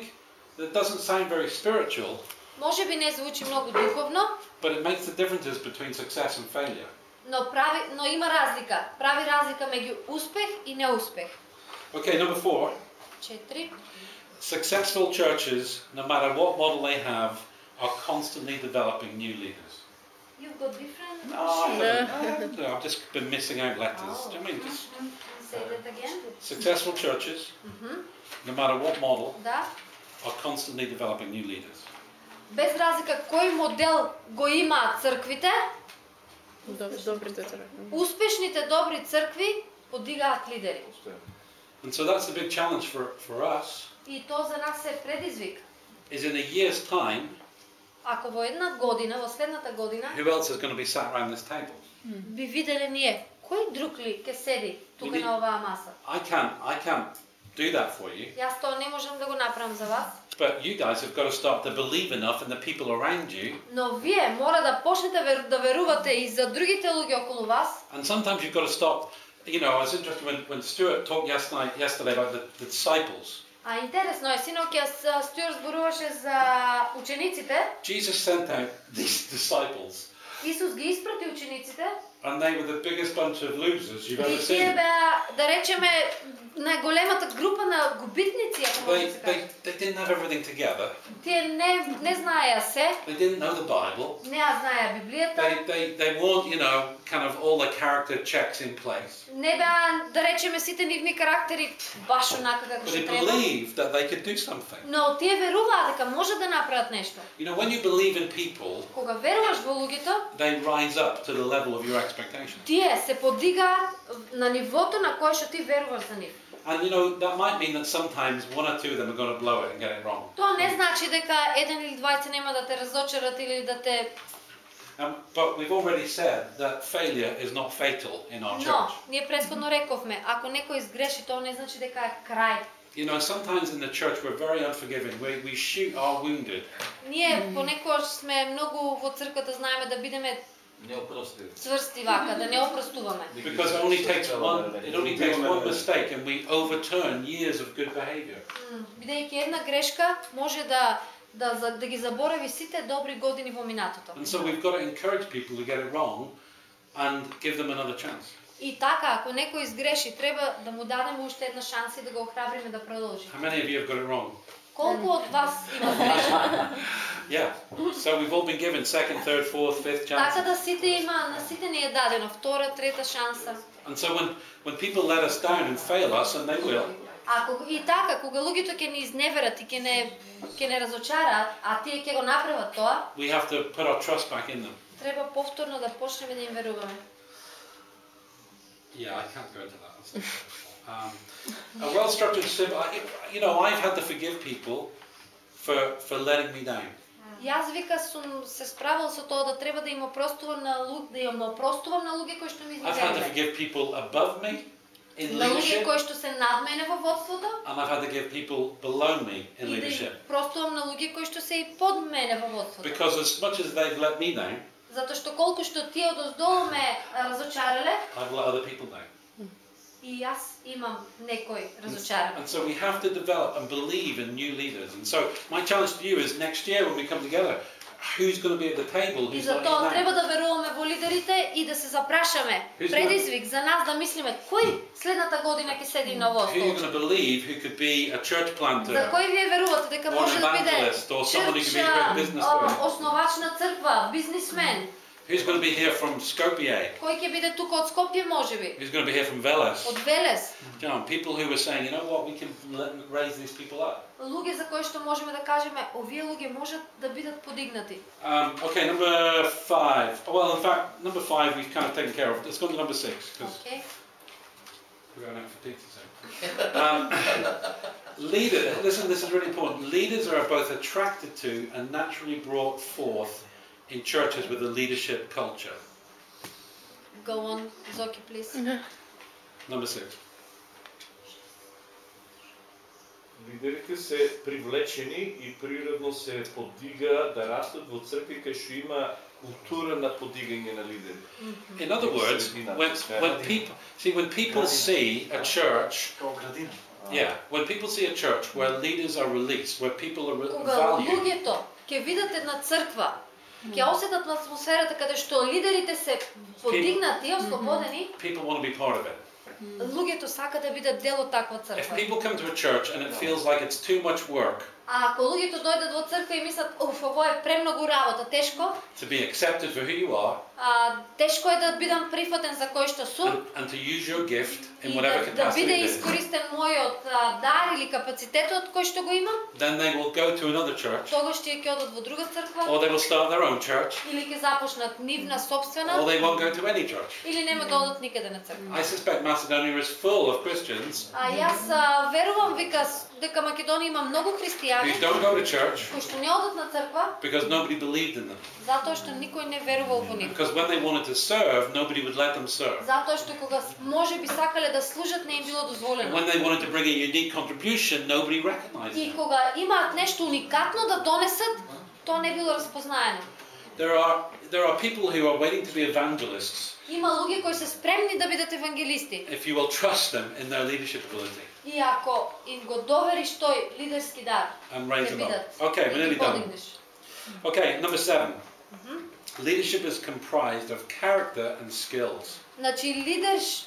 that doesn't sound very spiritual, Може би не звучи многу духовно, but it makes the differences between success and failure. Но прави но има разлика. Прави разлика меѓу успех и неуспех. Okay, number four. Четири. Successful churches, no matter what model they have, are constantly developing new leaders. You've got different No, I haven't. I haven't. I've just been missing out letters. Do you mean? Just Say that again. successful churches, Мгм. no matter what model, Да. are constantly developing new leaders. Без разлика кој модел го имаат црквите, Добрите цркви. успешните добри цркви подигаат лидери. And so that's the big challenge for, for us, И тоа за нас е предизвик. is in a year's time, Ако во една година, во следната година, who else is going to be sat around this table? би виделе ние кој друг ли ќе седи тука на оваа маса. I can't, I can't do that for you, Јас тоа не можам да го направам за вас, but you guys have got to start to believe enough in the people around you. но вие мора да почнете вер- да верувате и за другите луѓе околу вас. And sometimes you've got to stop. You know, I was interested when, when Stuart talked yesterday, yesterday about the, the disciples. А интересно е, синоќа с- Стюарт зборуваше за учениците. Jesus sent out these disciples, Исус ги испрати учениците and they were the biggest bunch of losers you've и ever тие seen. беа, да речеме, најголемата група на губитници, ако може They, да се they, каже. they didn't have everything together. Тие не, не знаеа се, They didn't know the Bible. не ја знаеа Библијата, They, they, they weren't, you know, kind of all the character checks in place. не беа, да речеме, сите нивни карактери баш онака како But што they треба. believed that they could do something. Но тие веруваа дека може да направат нешто. You know, when you believe in people, Кога веруваш во луѓето, they rise up to the level of your expectation. тие се подигаат на нивото на кое што ти веруваш за нив. And you know, that might mean that sometimes one or two of them are going to blow it and get it wrong. Тоа не значи дека еден или двајца нема да те разочарат или да те Um, but we've already said that failure is not fatal in our Но, church. ние претходно рековме, ако некој изгреши, тоа не значи дека е крај. You know, sometimes in the church we're very unforgiving. We, we shoot our wounded. Ние понекогаш сме многу во црквата знаеме да бидеме Неопростиви. цврсти вака, да не опростуваме. Because it only takes one it only takes one mistake and we overturn years of good behavior. М, Бидејќи една грешка може да да за- да ги заборави сите добри години во минатото. And so we've got to encourage people to get it wrong and give them another chance. И така, ако некој изгреши, треба да му дадеме уште една шанса и да го охрабриме да продолжи. How many of you have got it wrong? Колку од вас има грешка? Yeah. So we've all been given second, third, fourth, fifth Така chance. да сите има, на сите ни е дадено втора, трета шанса. And so when, when people let us down and fail us, and they will, Ако и така, кога луѓето ќе ни изневерат и ќе не ќе не разочараат, а тие ќе го направат тоа, we have to put our trust back in them. треба повторно да почнеме да им веруваме. Yeah, I can't go into that. Um, a well-structured sim. I, you know, I've had to forgive people for for letting me down. Јас вика сум се справил со тоа да треба да им опростувам на луѓе, да им опростувам на луѓе кои што ми I've had to forgive people above me in На луѓе leadership, кои што се над мене во водството and I've had to give people below me in и да leadership. простувам на луѓе кои што се и под мене во водството. Because as much as they've let me down, Затоа што колку што тие одоздолу ме разочарале, I've let other people down. И јас имам некој разочаран. And so we have to develop and believe in new leaders. And so my challenge to you is next year when we come together, who's going to be at the table? И Who's за letting тоа треба да веруваме во лидерите и да се запрашаме. Who's Предизвик за нас да мислиме кој следната година ќе седи на овој Who стол. going to believe who could be a church За planter, кој вие верувате дека може да биде or someone who could be a business основач на црква, бизнисмен, Who's going to be here from Skopje? кој ќе биде тука од Скопје можеби, Who's going to be here from Veles? од Велес. You know, people who were saying, you know what, we can let, raise these people up. Луѓе за кои што можеме да кажеме, овие луѓе можат да бидат подигнати. Um, okay, number five. Oh, well, in fact, number five we've kind of taken care of. Let's go on to number six because Океј? we're going out for pizza soon. Um, leader, listen, this is really important. Leaders are both attracted to and naturally brought forth in churches with a leadership culture. Go on, Zoki, please. Number six. Лидерите се привлечени и природно се подигаат да растат во цркви кај што има култура на подигање на лидери. In other words, when, when people see when people see a church, Kao gradina. yeah, when people see a church where leaders are released, where people are re- Кога valued, луѓето ќе видат една црква, ќе осетат на атмосферата каде што лидерите се подигнати, ослободени, people want to be part of it. луѓето сакаат да бидат дел од таква If црква. people come to a church and it feels like it's too much work А ако луѓето дојдат во црква и мислат, уф, ово е премногу работа, тешко, to be accepted for who you are а, тешко е да бидам прифатен за кој што сум, and, and to use your gift и да, да биде искористен мојот дар или капацитетот кој што го имам, then they will go to another church тогаш тие ќе одат во друга црква, or they will start their own church или ќе започнат нивна or собствена, they won't go to any church. или нема да одат никаде на црква. I suspect Macedonia is full of Christians А јас верувам вика дека Македонија има многу христијани don't go to church кои што не одат на црква because nobody believed in them. затоа што никој не верувал во нив. Because when they wanted to serve, nobody would let them serve. Затоа што кога с- може би сакале да служат не им било дозволено. when they wanted to bring a unique contribution, nobody recognized И them. кога имаат нешто уникатно да донесат, тоа не било распознаено. There are there are people who are waiting to be evangelists Има луѓе кои се спремни да бидат евангелисти. if you will trust them in their leadership ability И ако им го довериш тој лидерски дар, ќе бидат. Okay, и we're nearly done. Okay, number 7 Leadership is comprised of character and skills. Значи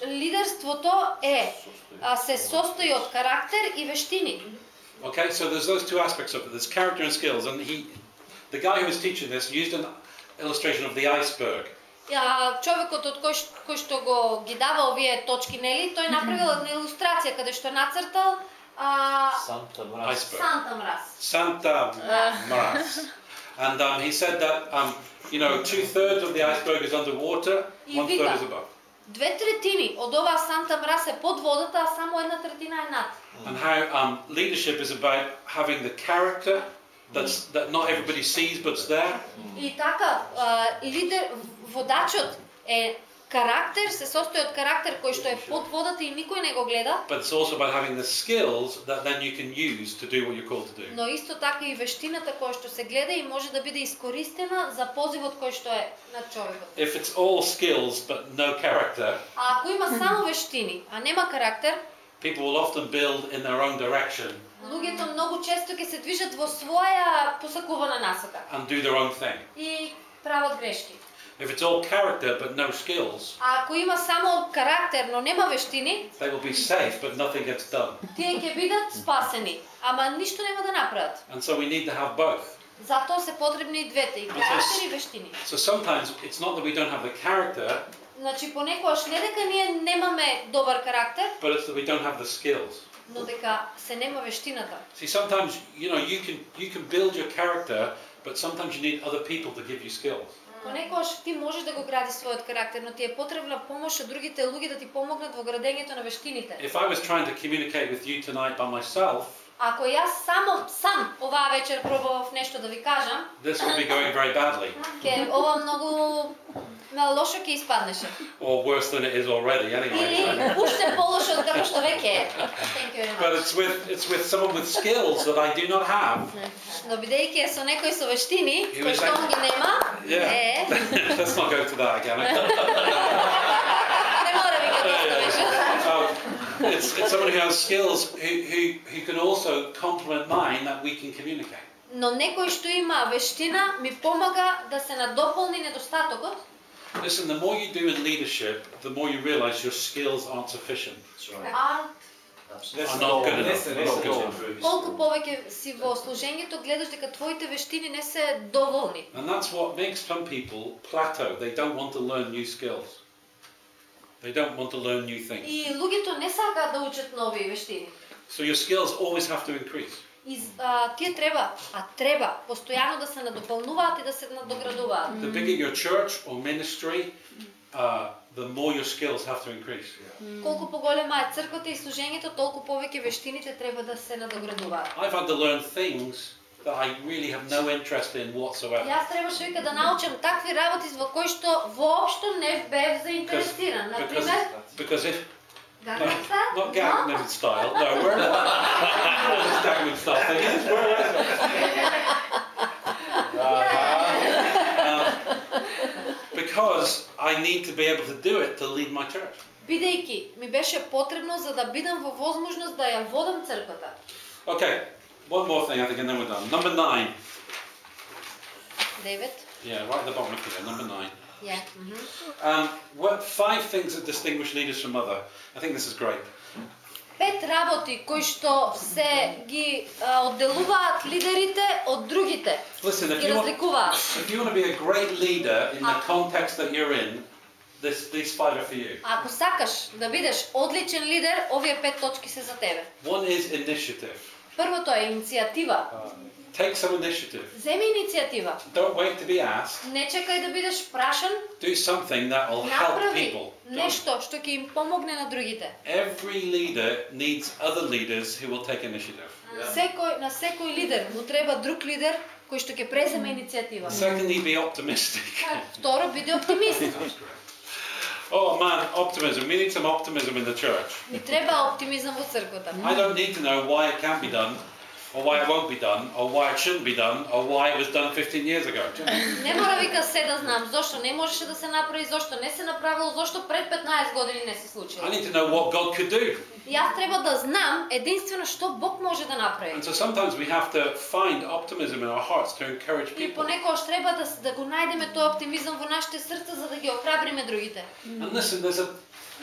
лидерството е а, се состои од карактер и вештини. Okay, so there's those two aspects of it. There's character and skills, and he, the guy who was teaching this, used an illustration of the iceberg. А, човекот од кој, кој што го ги дава овие точки, нели, тој направил една илустрација каде што нацртал а, Санта мраз. Санта мраз. Santa Maras. And um, he said that, um, you know, two thirds of the iceberg is underwater, И one third вика, is above. Две третини од оваа Санта мраз е под водата, а само една третина е над. And how um, leadership is about having the character that's, that not everybody sees but's there, И така, а, лидер, водачот е карактер, се состои од карактер кој што е под водата и никој не го гледа, but it's also about having the skills that then you can use to do what you're called to do. но исто така и вештината која што се гледа и може да биде искористена за позивот кој што е на човекот. If it's all skills but no character, А ако има само вештини, а нема карактер, people will often build in their own direction луѓето многу често ќе се движат во своја посакувана насока and do their own thing. и прават грешки. If it's all character but no skills, А ако има само карактер, но нема вештини, they will be safe but nothing gets done. тие ќе бидат спасени, ама ништо нема да направат. And so we need to have both. Затоа се потребни и двете, и карактер и вештини. So sometimes it's not that we don't have the character, Значи понекогаш не дека ние немаме добар карактер, but it's that we don't have the skills. но дека се нема вештината. See, sometimes you know you can you can build your character, but sometimes you need other people to give you skills. Понекогаш ти можеш да го градиш својот карактер, но ти е потребна помош од другите луѓе да ти помогнат во градењето на вештините. If I was trying to communicate with you tonight by myself, Ако јас само сам оваа вечер пробував нешто да ви кажам, this would be going very badly, ќе ова многу ме лошо ќе испаднеше. or worse than it is already. Anyway. Или уште полошо од како што веќе е. Thank you very But much. it's with it's with someone with skills that I do not have. Но бидејќи е со некој со вештини, He кој was што like- он ги нема, Yeah. е, Let's not go to that again. it's, it's someone who has skills who, who, who can also complement mine that we can communicate. Но некој што има вештина ми помага да се надополни недостатокот. Listen, the more you do in leadership, the more you realize your skills aren't sufficient. А Не се I'm not доволни, good не enough. се, не I'm not се good доволни. колку повеќе си во служењето, гледаш дека твоите вештини не се доволни. And that's what makes some people plateau. They don't want to learn new skills. They don't want to learn new things. И луѓето не сакаат да учат нови вештини. So your skills always have to increase. И а, тие треба, а треба постојано да се надополнуваат и да се надоградуваат. The bigger your church or ministry, uh, the more your skills have to increase. Колку поголема е црквата и служењето, толку повеќе вештините треба да се надоградуваат. I've had to learn things that I really have no interest in whatsoever. Јас требаше вика да научам такви работи во кои што воопшто не бев заинтересиран. Because, Например, because if Гагаца? not Gangnam style, no, where what is Gangnam style thing is? Where was it? Um, because I need to be able to do it to lead my church. Бидејќи ми беше потребно за да бидам во возможност да ја водам црквата. Okay, one more thing I think and then we're done. Number nine. Девет. Yeah, right at the bottom of here, number nine. Ја. мгм. Um, what five things that distinguish leaders from other? I think this is great. Пет работи кои што се ги а, одделуваат лидерите од другите. Listen, if Ги you want, разликуваат. if you want to be a great leader in the context that you're in, this, these five are for you. Ако сакаш да бидеш одличен лидер, овие пет точки се за тебе. One is initiative. Првото е иницијатива. Take some initiative. Земи иницијатива. Don't wait to be asked. Не чекај да бидеш прашан, Do something that will help people. Нешто што ќе им помогне на другите. Every leader needs other leaders who will take initiative. Секој на секој лидер му треба друг лидер кој што ќе преземе иницијатива. Secondly, be optimistic. Второ, биде оптимист. oh man, optimism. We need some optimism in the church. I don't need to know why it can't be done or why it won't be done, or why it shouldn't be done, or why it was done 15 years ago. Не мора вика се да знам зошто не можеше да се направи, зошто не се направило, зошто пред 15 години не се случило. I need to know what God could do. Јас треба да знам единствено што Бог може да направи. And so sometimes we have to find optimism in our hearts to encourage И people. понекогаш треба да, да го најдеме тој оптимизам во нашите срца за да ги охрабриме другите. And listen, there's a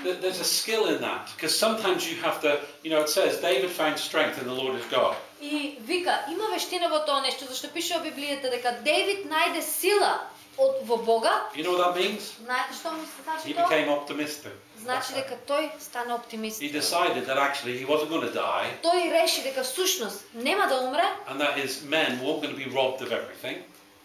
there- there's a skill in that because sometimes you have to, you know, it says David found strength in the Lord his God. И вика, има вештина во тоа нешто, зашто пише во Библијата дека Девид најде сила од во Бога. You know what that means? Знаете што ми се значи He тоа? became optimistic. Значи дека тој стана оптимист. He decided that actually he wasn't going to die, Тој реши дека всушност нема да умре and that his men weren't going to be robbed of everything.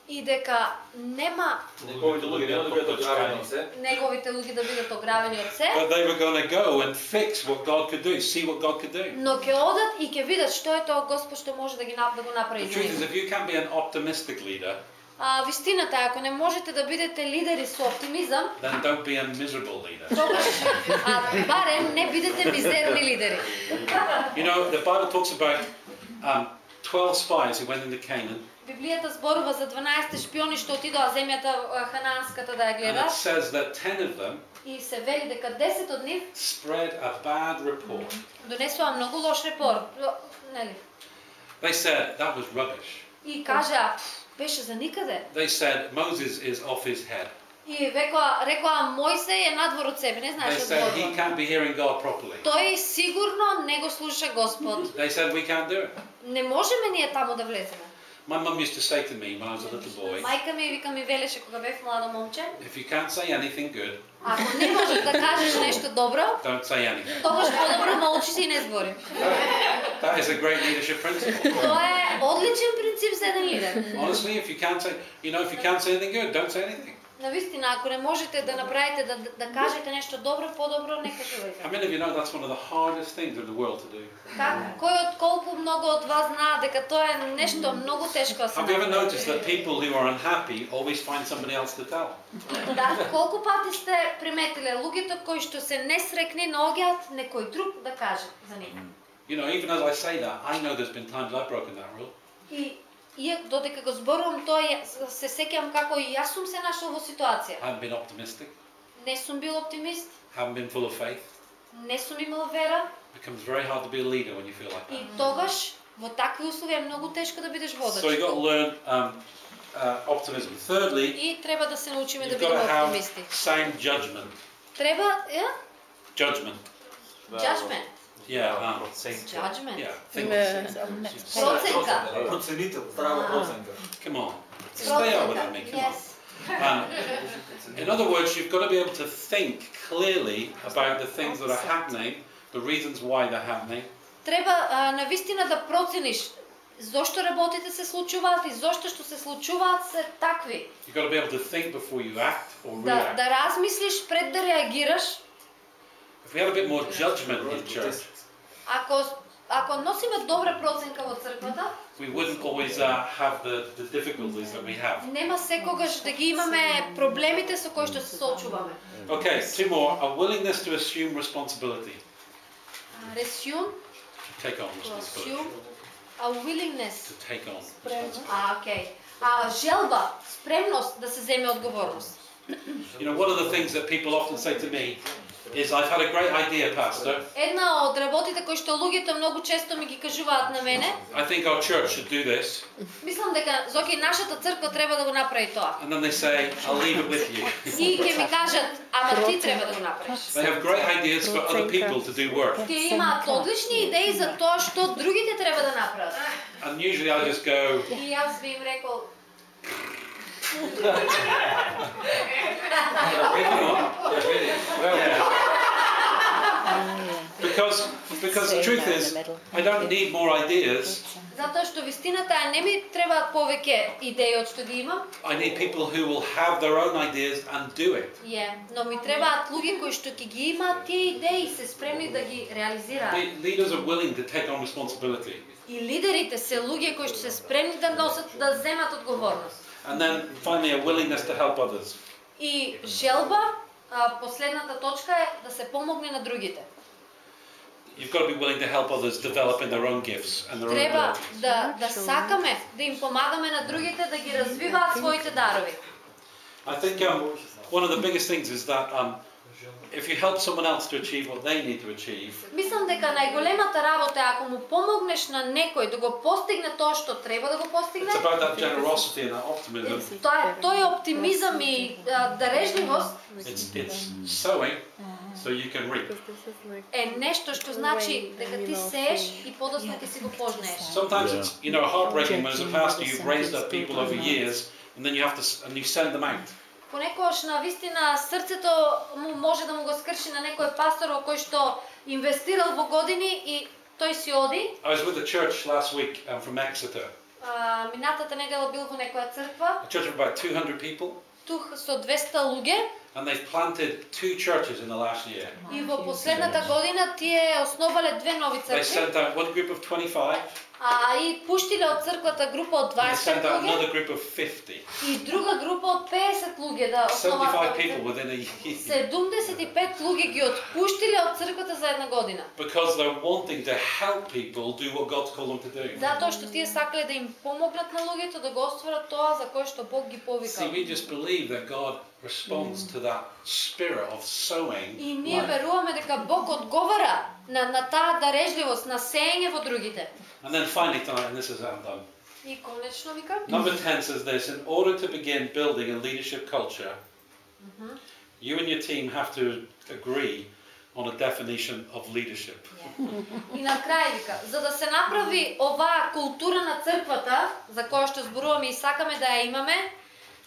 И дека нема Неговите луѓе да бидат ограбени од се. неговите луѓе да бидат ограбени од се, But they were going to go and fix what God could do, see what God could do. но ќе одат и ќе видат што е тоа Господ што може да ги нап- да го направи The truth is, if you can be an optimistic leader, А вистината е ако не можете да бидете лидери со оптимизам, then don't be a miserable leader. тогаш а барем не бидете мизерни лидери. You know, the Bible talks about um, 12 spies who went into Canaan, Библијата зборува за 12 шпиони што отидоа земјата а, ханаанската да ја it гледаат says that 10 of them и се вели дека 10 од нив spread a bad report. донесоа многу лош репор, нели? They said that was rubbish. И кажа, беше за никаде. They said Moses is off his head. И векоа, рекоа Мојсе е надвор од себе, не знаеш said he одборот. can't be hearing God properly. Тој сигурно не го слуша Господ. They said we can't do it. Не можеме ние таму да влеземе. My mum used to say to me when I was a little boy, Мајка ми вика ми велеше кога бев младо момче, if you can't say anything good, ако не можеш да кажеш нешто добро, don't say anything. тогаш подобро молчи си и не збори. That is a great leadership principle. Тоа е одличен принцип за еден лидер. Honestly, if you can't say, you know, if you can't say anything good, don't say anything. Навистина, ако не можете да направите да, да кажете нешто добро, подобро не кажувајте. many of you know that's one of the hardest things in the world to do? Как кој од колку многу од вас знаат дека тоа е нешто многу тешко да се Have you ever noticed that people who are unhappy always find somebody else to tell? Да, колку пати сте приметиле луѓето кои што се несрекни наоѓаат некој друг да каже за нив. You know, even as I say that, I know there's been times I've broken that rule. И иако додека го зборувам тоа ја- се сеќавам како и јас сум се нашол во ситуација. I haven't been optimistic, Не сум бил оптимист, haven't been full of faith. не сум имал вера It becomes very hard to be a leader when you feel like и that. тогаш во такви услови е многу тешко да бидеш водач. So you've got to learn um, uh, optimism. Thirdly, И треба да се научиме да бидеме оптимисти. sound judgment. Треба, е? Judgment. Judgment. Yeah. Um, Judgment. yeah. Think. Yeah. Проценка. Проценител, здрава проценка. Come on. Stay up with me. Come on. Yes. Um, in other words, you've got to be able to think clearly about the things that are happening, the reasons why they're happening, Треба а, навистина да процениш зошто работите се случуваат и зошто што се случуваат се такви. You've got to be able to think before you act or Да, react. да размислиш пред да реагираш. If we had a bit more judgment in church, Ако ако носиме добра проценка во црквата, we wouldn't always uh, have the, the difficulties that we have. нема секогаш да ги имаме проблемите со кои што се соочуваме. Okay, two more. A willingness to assume responsibility. To take on responsibility. a willingness. To take on. А, окей. А желба, спремност да се земе одговорност. You know, one of the things that people often say to me is, I've had a great idea, Pastor. Една од работите кои што луѓето многу често ми ги кажуваат на мене, I think our church should do this. мислам дека Зоки нашата црква треба да го направи тоа. And then they say, I'll leave it with you. И ќе ми кажат, ама ти треба да го направиш. They have great ideas for other people to do work. Тие имаат одлични идеи за тоа што другите треба да направат. And usually I just go, И јас би им рекол, because, because the truth is, I don't need more ideas. затоа што вистината е не ми требаат повеќе идеи од што ги имам, I need people who will have their own ideas and do it. но ми требаат луѓе кои што ќе ги имаат тие идеи и се спремни да ги реализираат. Le- Leaders are willing to take on responsibility. И лидерите се луѓе кои што се спремни да носат да земат одговорност. And then finally, a willingness to help others. И желба, а, последната точка е да се помогне на другите. You've got to be willing to help others develop in their own gifts and their own Треба abilities. да да сакаме да им помагаме на другите да ги развиваат своите дарови. I think um, one of the biggest things is that um, if you help someone else to achieve what they need to achieve, Мислам дека најголемата работа е ако му помогнеш на некој да го постигне тоа што треба да го постигне. it's about that generosity and that optimism. Тоа е тој оптимизам и а, дарежливост It's, it's sowing so you can reap. This is like е нешто што значи дека ти сееш и подоцна ќе си го пожнеш. Sometimes it's you know heartbreaking when as a pastor you've raised up people over years and then you have to s- and you send them out. Понекогаш на вистина срцето му може да му го скрши на некој пастор кој што инвестирал во години и тој си оди. I was with a church last week um, from Exeter, минатата недела бил во некоја црква, a church of about 200 people, тух со 200 луѓе. And they've planted two churches in the last year. и во последната година тие основале две нови They цркви, sent out one group of 25, а и пуштиле од црквата група од and they 20 sent out луѓе another group of 50. и друга група од 50 луѓе да 75 основаат. people within a year. 75 луѓе ги отпуштиле од црквата за една година. Because they're wanting to help people do what God's called them to do. Затоа што тие сакале да им помогнат на луѓето да го остварат тоа за кое што Бог ги See, повикал. we just believe that God responds to that spirit of sowing. И ние веруваме дека Бог одговара на, на таа дарежливост, на сеење во другите. And then finally tonight, and this is how I'm done. И конечно вика, Number 10 says this In order to begin building a leadership culture, You and your team have to agree on a definition of leadership. И на крај вика, за да се направи оваа култура на црквата, за која што зборуваме и сакаме да ја имаме,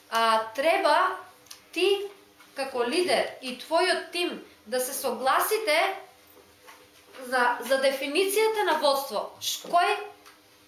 а, треба ти како лидер и твојот тим да се согласите за, за дефиницијата на водство. Кој,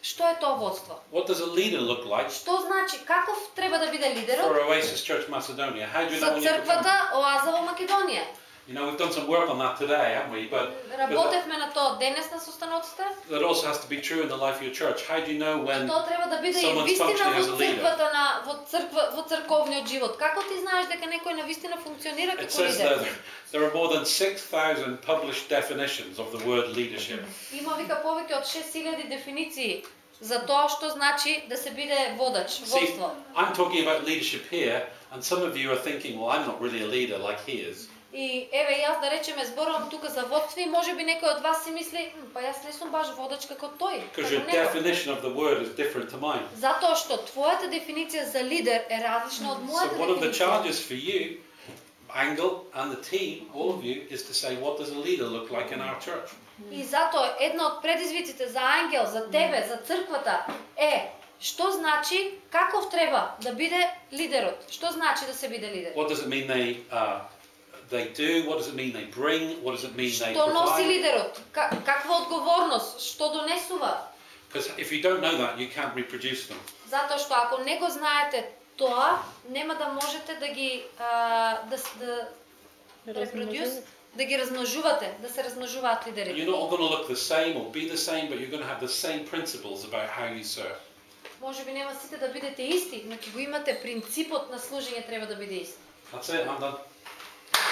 што е тоа водство? What does a leader look like Што значи, каков треба да биде for лидерот Oasis Church Macedonia? How do you know за црквата Оаза во Македонија? You know, we've done some work on that today, haven't we? But Работевме на тоа денес на состаноците. that also has to be true in the life of your church. How do you know when Тоа треба да биде и someone's вистина functioning as a во leader? црквата на во црква во црковниот живот. Како ти знаеш дека некој на вистина функционира It како says that лидер? there are more than 6,000 published definitions of the word leadership. Има вика повеќе од 6000 дефиниции за тоа што значи да се биде водач, See, водство. I'm talking about leadership here, and some of you are thinking, well, I'm not really a leader like he is. И еве јас да речеме зборувам тука за водство и може би некој од вас си мисли, «М, па јас не сум баш водач како тој. Because како your некој». definition of the word is different to mine. Затоа што твојата дефиниција за лидер е различна од So мојата one of the challenges for you, Angle and the team, all of you, is to say, what does a leader look like in our church? И затоа една од предизвиците за ангел, за тебе, за црквата е што значи каков треба да биде лидерот? Што значи да се биде лидер? What does it mean they uh, they do? What does it mean they bring? What does it mean they Што носи provide? лидерот? Ка- Каква одговорност? Што донесува? Because if you don't know that, you can't reproduce them. Затоа што ако не го знаете тоа, нема да можете да ги а, да, с- да reproduce, да ги размножувате, да се размножуваат лидерите. You're not all going to look the same or be the same, but you're going to have the same principles about how you serve. Може би нема сите да бидете исти, но ќе го имате принципот на служење треба да биде ист. That's it. I'm done.